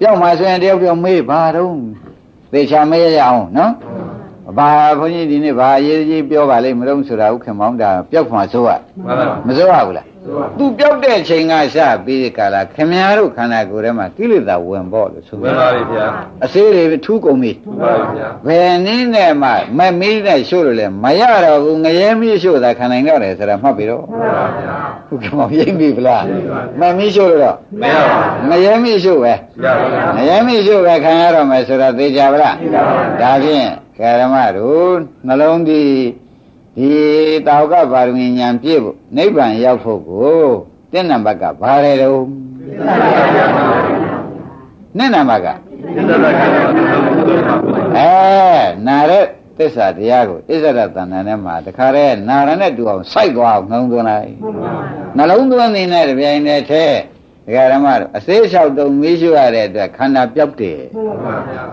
B: ပြောက်မှဆိုရင်တယောက်ပြောက်မေးပါတော့သေချာမေးရအောင်နော်ဘာဘုန်းကြီးဒီနေ့ဘာအရေးကြီးပြောပါလိမ့်မလို့ဆိုတာဥက္ကမောင်းဒါပြောက်မှဆိုရ
D: မှန်ပါ
B: မစိုးရဘူးလား သူပြောက်တဲ့ချိန်ကစပြီးကာလခင်ဗျားတို့ခန္ဓာကိုယ်ထဲမှာကိလေသာဝင်ပေါ့လို့ဆို
D: မှန်ပါပြီဗျာ
B: အစေးတွေထူးကုန်ပြီ
D: မှန်ပါပြီဗျာ
B: ဘယ်နည်းနဲ့မှမမီးနဲ့ရှို့လို့လဲမရတော့ဘူးငရဲမီးရှို့တာခံနိုင်တော့တယ်ဆိုတာမှတ်ပြီတော့
D: မှန်ပါဗျာ
B: ဟုတ်ကဲ့မရိပ်ပြီဗလားမမီးရှို့လို့တော့
D: မရပါဘူး
B: ငရဲမီးရှို့ပဲ
D: ရပါဘူး
B: ငရဲမီးရှို့ပဲခံရတော့မယ်ဆိုတာသိကြပါလားဒါဖြင့်ကရမတို့နှလုံးဒီ ဒီတာဝကပါရမီဉာဏ်ပြည့်ဖို့နိဗ္ဗာန်ရောက်ဖို့ကိုတင့်နံပါတ်ကဘာလဲတော့နဲ့နံပါတ်က
D: သစ္စာကံပါဘုဒ္ဓမှာ
B: အဲနာတဲ့သစ္စာတရားကိုဣဇရတဏ္ဍာနဲ့မှာတခါတည်းနာရနဲ့တူအောင်စိုက်သွားအောင်နှလုံးသွင်းလိုက်နှလုံးသွင်းနေတဲ့တပြိုင်တည်းထဲ ဒကာရမတို့အစေးလျှောက်တုံမီးရှို့ရတဲ့အတွက်ခန္ဓာပြောက်တယ်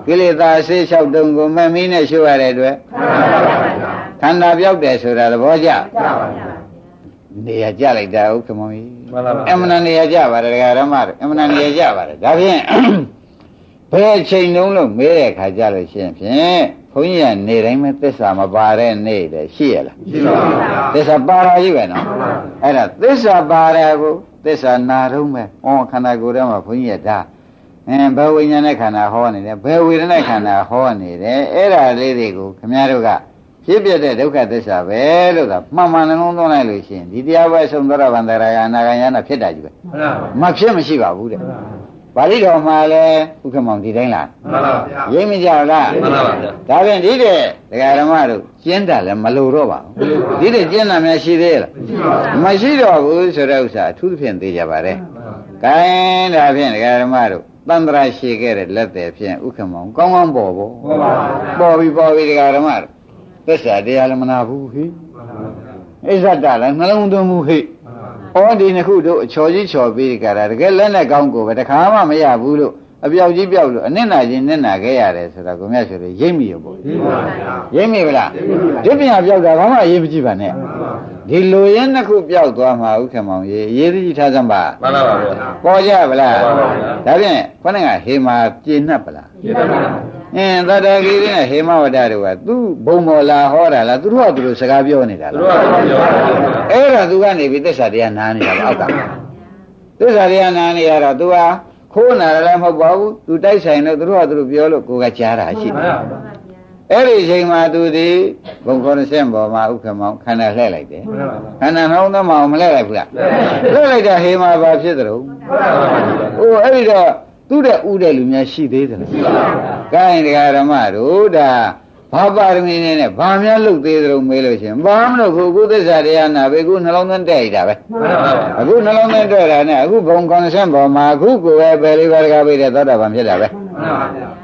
B: ကိလေသာအစေးလျှောက်တုံကိုမမီးနဲ့ရှို့ရတဲ့အတွက်ခန္ဓာပြောက်တယ်ဆိုတာသဘောကျနေရာကြလိုက်တာဟုတ်ခမောကြီး
D: မှန်ပါပါ
B: အမှန်တန်နေရာကြပါတယ်ဒကာရမတို့အမှန်တန်နေရာကြပါတယ်ဒါဖြင့်ဘယ်အချိန်လုံးလို့မေးတဲ့ခါကြလို့ရှိရင်ဖြင့်ဘုန်းကြီးကနေတိုင်းပဲသစ္စာမပါတဲ့နေ့တည်းရှိရလား
D: ရှိပါဘူးဗျာ
B: သစ္စာပါတာကြီးပဲနော်အဲ့ဒါသစ္စာပါတယ်ကို သစ္စာနာတော့မယ်ဩခန္ဓာကိုယ်ထဲမှာဘုန်းကြီးကဒါအင်းဘယ်ဝိညာဉ်နဲ့ခန္ဓာဟောနေတယ်ဘယ်ဝေဒနာခန္ဓာဟောနေတယ်အဲ့ဒါလေးတွေကိုခင်ဗျားတို့ကဖြစ်ပြတဲ့ဒုက္ခသစ္စာပဲလို့သာမှန်မှန်လုံးလုံးသွင်းလိုက်လို့ရှိရင်ဒီတရားပဲဆုံးသောဗန္တရာယအနာဂယနာဖြစ်တာကြီးပဲ
D: မှန်ပါ
B: မဖြစ်မရှိပါဘူးတဲ့ ပါဠိတော်မှာလည်းဥက္ကမောင်ဒီတိုင်းလား
D: မှန်ပါဗျာ
B: ရိပ်မကြဘူးလား
D: မှန်ပါဗျာ
B: ဒါဖြင့်ဒီတဲ့ဒကာဓမ္မတို့ကျင်းတာလည်းမလိုတော့ပါဘူးဒီတဲ့ကျင်းတာများရှိသေးလားမရှိတော့ဘူးဆိုတဲ့ဥစ္စာအထူးသဖြင့်သိကြပါလေကဲဒါဖြင့်ဒကာဓမ္မတို့တန္တရာရှိခဲ့တဲ့လက်တယ်ဖြင့်ဥက္ကမောင်ကောင်းကောင်းပေါ်ပေါ်ပေါ်ပြီပေါ်ပြီဒကာဓမ္မတို့သစ္စာတရားလည်းမနာဘူးဟိဣဇ္ဇတလည်းနှလုံးသွင်းမှုဟိ ဩဒီနှစ်ခုတို့အချော်ကြီးချော်ပြီးကြတာတကယ်လက်နဲ့ကောင်းကိုပဲတခါမှမရဘူးလို့ အပြောက်ကြီးပြောက်လို့အနစ်နာချင်းနစ်နာခဲ့ရတယ်ဆိုတာကိုမြတ်ဆိုလို့ရိပ်မိရောပေါ့
D: ရှိပါဗျာ
B: ရိပ်မိဗလားဒီပညာပြောက်တာဘာမှအရေးမကြည့်ပါနဲ့ဒီလိုရင်းနှစ်ခုပြောက်သွားမှာဥက္ကမောင်ရေအရေးကြီးထားစမ်းပါ
D: မှန်ပါဗျာ
B: ပေါ်ကြဗလား
D: ပေါ်ပါဗျာ
B: ဒါဖြင့်ခေါင်းကဟေမာကျေနပ်ဗလား
D: ရှိပါဗျာ
B: အင်းသတ္တဂီရိနဲ့ဟေမဝဒတို့ကသူဘုံမော်လာဟောတာလားသူတို့ကသူတို့စကားပြောနေတာ
D: သူ
B: လား
D: တို့ကပြောတာဗျာ
B: အဲ့ဒါသူကနေပြီးသစ္စာတရားနားနေတာလေအောက်ကသစ္စာတရားနားနေရတော့သူက ခိုးနာလည်းမဟုတ်ပါဘူးသူတိုက်ဆိုင်လို့သူတို့ကသူတို့ပြောလို့ကိုယ်ကကြားတာရှိတယ်အဲ့ဒီအချိန်မှာသူဒီဘုံခေါ်တဲ့ဆင့်ပေါ်မှာဥက္ကမောင်ခန္ဓာလှည့်လိုက်တယ်ခန္ဓာနှောင်းသမောင်မလှည့်လိုက်ဘူးလားလှည့်လိုက်တာဟေမာဘာဖြစ်သလဲဟိုအဲ့ဒီတော့သူ့တဲ့ဥတဲ့လူများရှိသေးတယ်လားကိုင်းတရားဓမ္မတို့ဒါ ဘာပါရမီနဲ့နဲ့ဘာများလုပ်သေးသလဲမေးလို့ရှိရင်ဘာမလို့ခုကုသစ္စာတရားနာပဲခုနှလုံးသွင်းတဲ့ရတာပဲအခုနှလုံးသွင်းတဲ့တာနဲ့အခုဘုံကွန်ဆန့်ပေါ်မှာအခုကိုယ်ပဲပယ်လေးပါးတကားပြီးတဲ့သောတာပန်ဖြစ်တာပဲ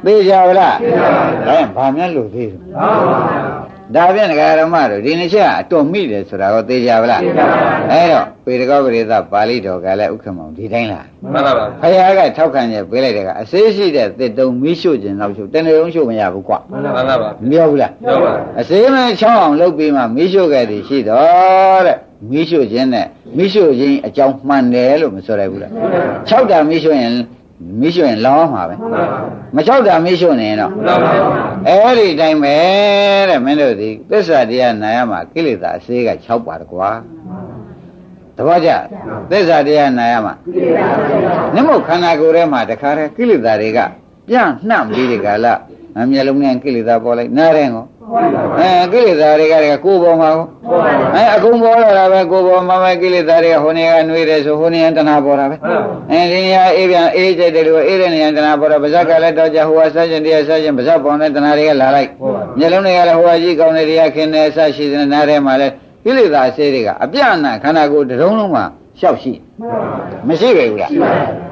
B: သိကြပါလားဒါရင်ဘာများလုပ်သေးလဲ ဒါဖြင့်တရားဓမ္မတို့ဒီနှစ်ချက်အတော်မိတယ်ဆိုတာကိုသိကြပါလားအဲ့တော့ပေတကောပရိသပါဠိတော်ကလည်းဥက္ကမောင်ဒီတိုင်းလား
D: မှန်ပါပါ
B: ဖခင်ကထောက်ခံရပေးလိုက်တဲ့ကအစေးရှိတဲ့တစ်တုံမီးရှို့ခြင်းတော့ရှို့တနေ့လုံးရှို့မရဘူးကွာ
D: မှန်ပါပါ
B: မပြောဘူးလား
D: ပြောပါ
B: အစေးမချောင်းအောင်လုပ်ပြီးမှမီးရှို့ခဲ့သည်ရှိတော့တဲ့မီးရှို့ခြင်းနဲ့မီးရှို့ခြင်းအကြောင်းမှန်တယ်လို့မဆိုရဘူးလား၆တာမီးရှို့ရင် မီးရှို့ရင်လောင်းမှာပဲမ၆တာမီးရှို့နေရင်တော့အဲ့ဒီတိုင်းပဲတဲ့မင်းတို့ဒီသစ္စာတရားနာရမှာကိလေသာအစေးက6ပါတကွာတပည့်ကြသစ္စာတရားနာရမှာနမုတ်ခန္ဓာကိုယ်ထဲမှာတခါတည်းကိလေသာတွေကပြန့်နှံ့ပြီးဒီကလာ အမျက်လုံးနဲ့ကိလေသာပေါ်လိုက်နားရင်ကိုအဲကိလေသာတွေကတည်းကကိုယ်ပေါ်မှာကိုအဲအကုန်ပေါ်လာတာပဲကိုယ်ပေါ်မှာပဲကိလေသာတွေကဟိုနေကနှွေးတယ်ဆိုဟိုနေကတဏှာပေါ်တာပဲအဲဒီနေရာအေးပြန်အေးကျတယ်လို့အေးတဲ့နေရာတဏှာပေါ်တာပါဇက်ကလည်းတော့ကြဟိုကဆက်ရှင်တရားဆက်ရှင်ပါဇက်ပေါ်တဲ့တဏှာတွေကလာလိုက်မျက်လုံးတွေကလည်းဟိုကကြီးကောင်းတဲ့တရားခင်းနေဆက်ရှိတဲ့နားထဲမှာလည်းကိလေသာဆေးတွေကအပြအနှံ့ခန္ဓာကိုယ်တစ်လုံးလုံးမှာရှောက်ရှိမရှိပဲဘူးလား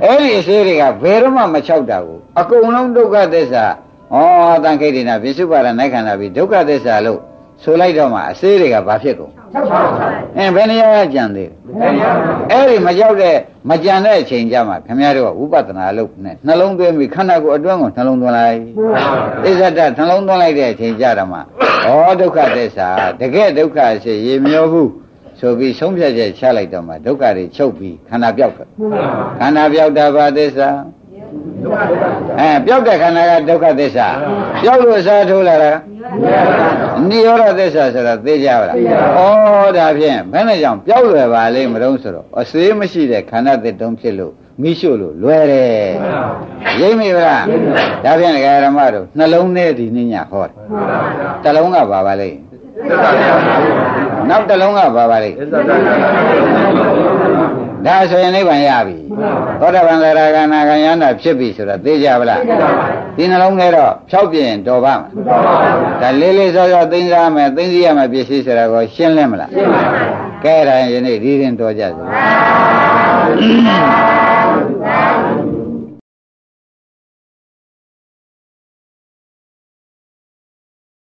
B: အဲ့ဒီဆေးတွေကဘယ်တော့မှမချောက်တာဘူးအကုန်လုံးဒုက္ခသစ္စာ ဩတန်ခိတ်ဒိနာပိစုပါဒနိုင်ခန္ဓာပြီးဒုက္ခသစ္စာလို့ဆိုလိုက်တော့မှအဆေးတွေကဘာဖြစ်ကုန်အင်းဘယ်နေရာကကြံသေးလဲအဲ့ဒီမကြောက်တဲ့မကြံတဲ့အချိန်ကြမှာခင်ဗျားတို့ကဝိပဿနာလုပ်နဲ့နှလုံးသွင်းပြီးခန္ဓာကိုယ်အတွင်းကိုနှလုံးသွင်းလိုက်သစ္စာတနှလုံးသွင်းလိုက်တဲ့အချိန်ကြတော့မှဩဒုက္ခသစ္စာတကယ်ဒုက္ခရှိရေမျောဘူးဆိုပြီးဆုံးဖြတ်ချက်ချလိုက်တော့မှဒုက္ခတွေချုပ်ပြီးခန္ဓာပြောက်တယ်ခန္ဓာပြောက်တာဘာသစ္စာ အဲပြောက်တဲ့ခန္ဓာကဒုက္ခသစ္စာပြောက်လို့အစားထိုးလာတာနိရောဓသစ္စာဆိုတာသိကြပါလားဩဒါဖြင့်ဘယ်နဲ့ကြောင့်ပြောက်လွယ်ပါလိမ့်မလို့ဆိုတော့အစေးမရှိတဲ့ခန္ဓာသစ်တုံးဖြစ်လို့မိရှုလို့လွယ်တယ်ရိပ်မိဗလားဒါဖြင့်ဓမ္မတို့နှလုံးထဲဒီနိညာဟောတယ်တလုံးကပါပါလိမ့်နောက်တလုံးကပါပါလိမ့် ဒါဆိုရင်နိဗ္ဗာန်ရပြီသောတာပန်သရဂနာဂယန္တာဖြစ်ပြီဆိုတော့သိကြပါလားဒီနှလုံးထဲတော့ဖြောက်ပြရင်တော်ပါမလားဒါလေးလေးစောစောသိသိရမယ်သိသိရမယ်ပြည့်စည်ဆိုတာကိုရှင်းလင်းမလားရှင်းပါပါကဲဒါယနေ့ဒီရင်တော်ကြစို့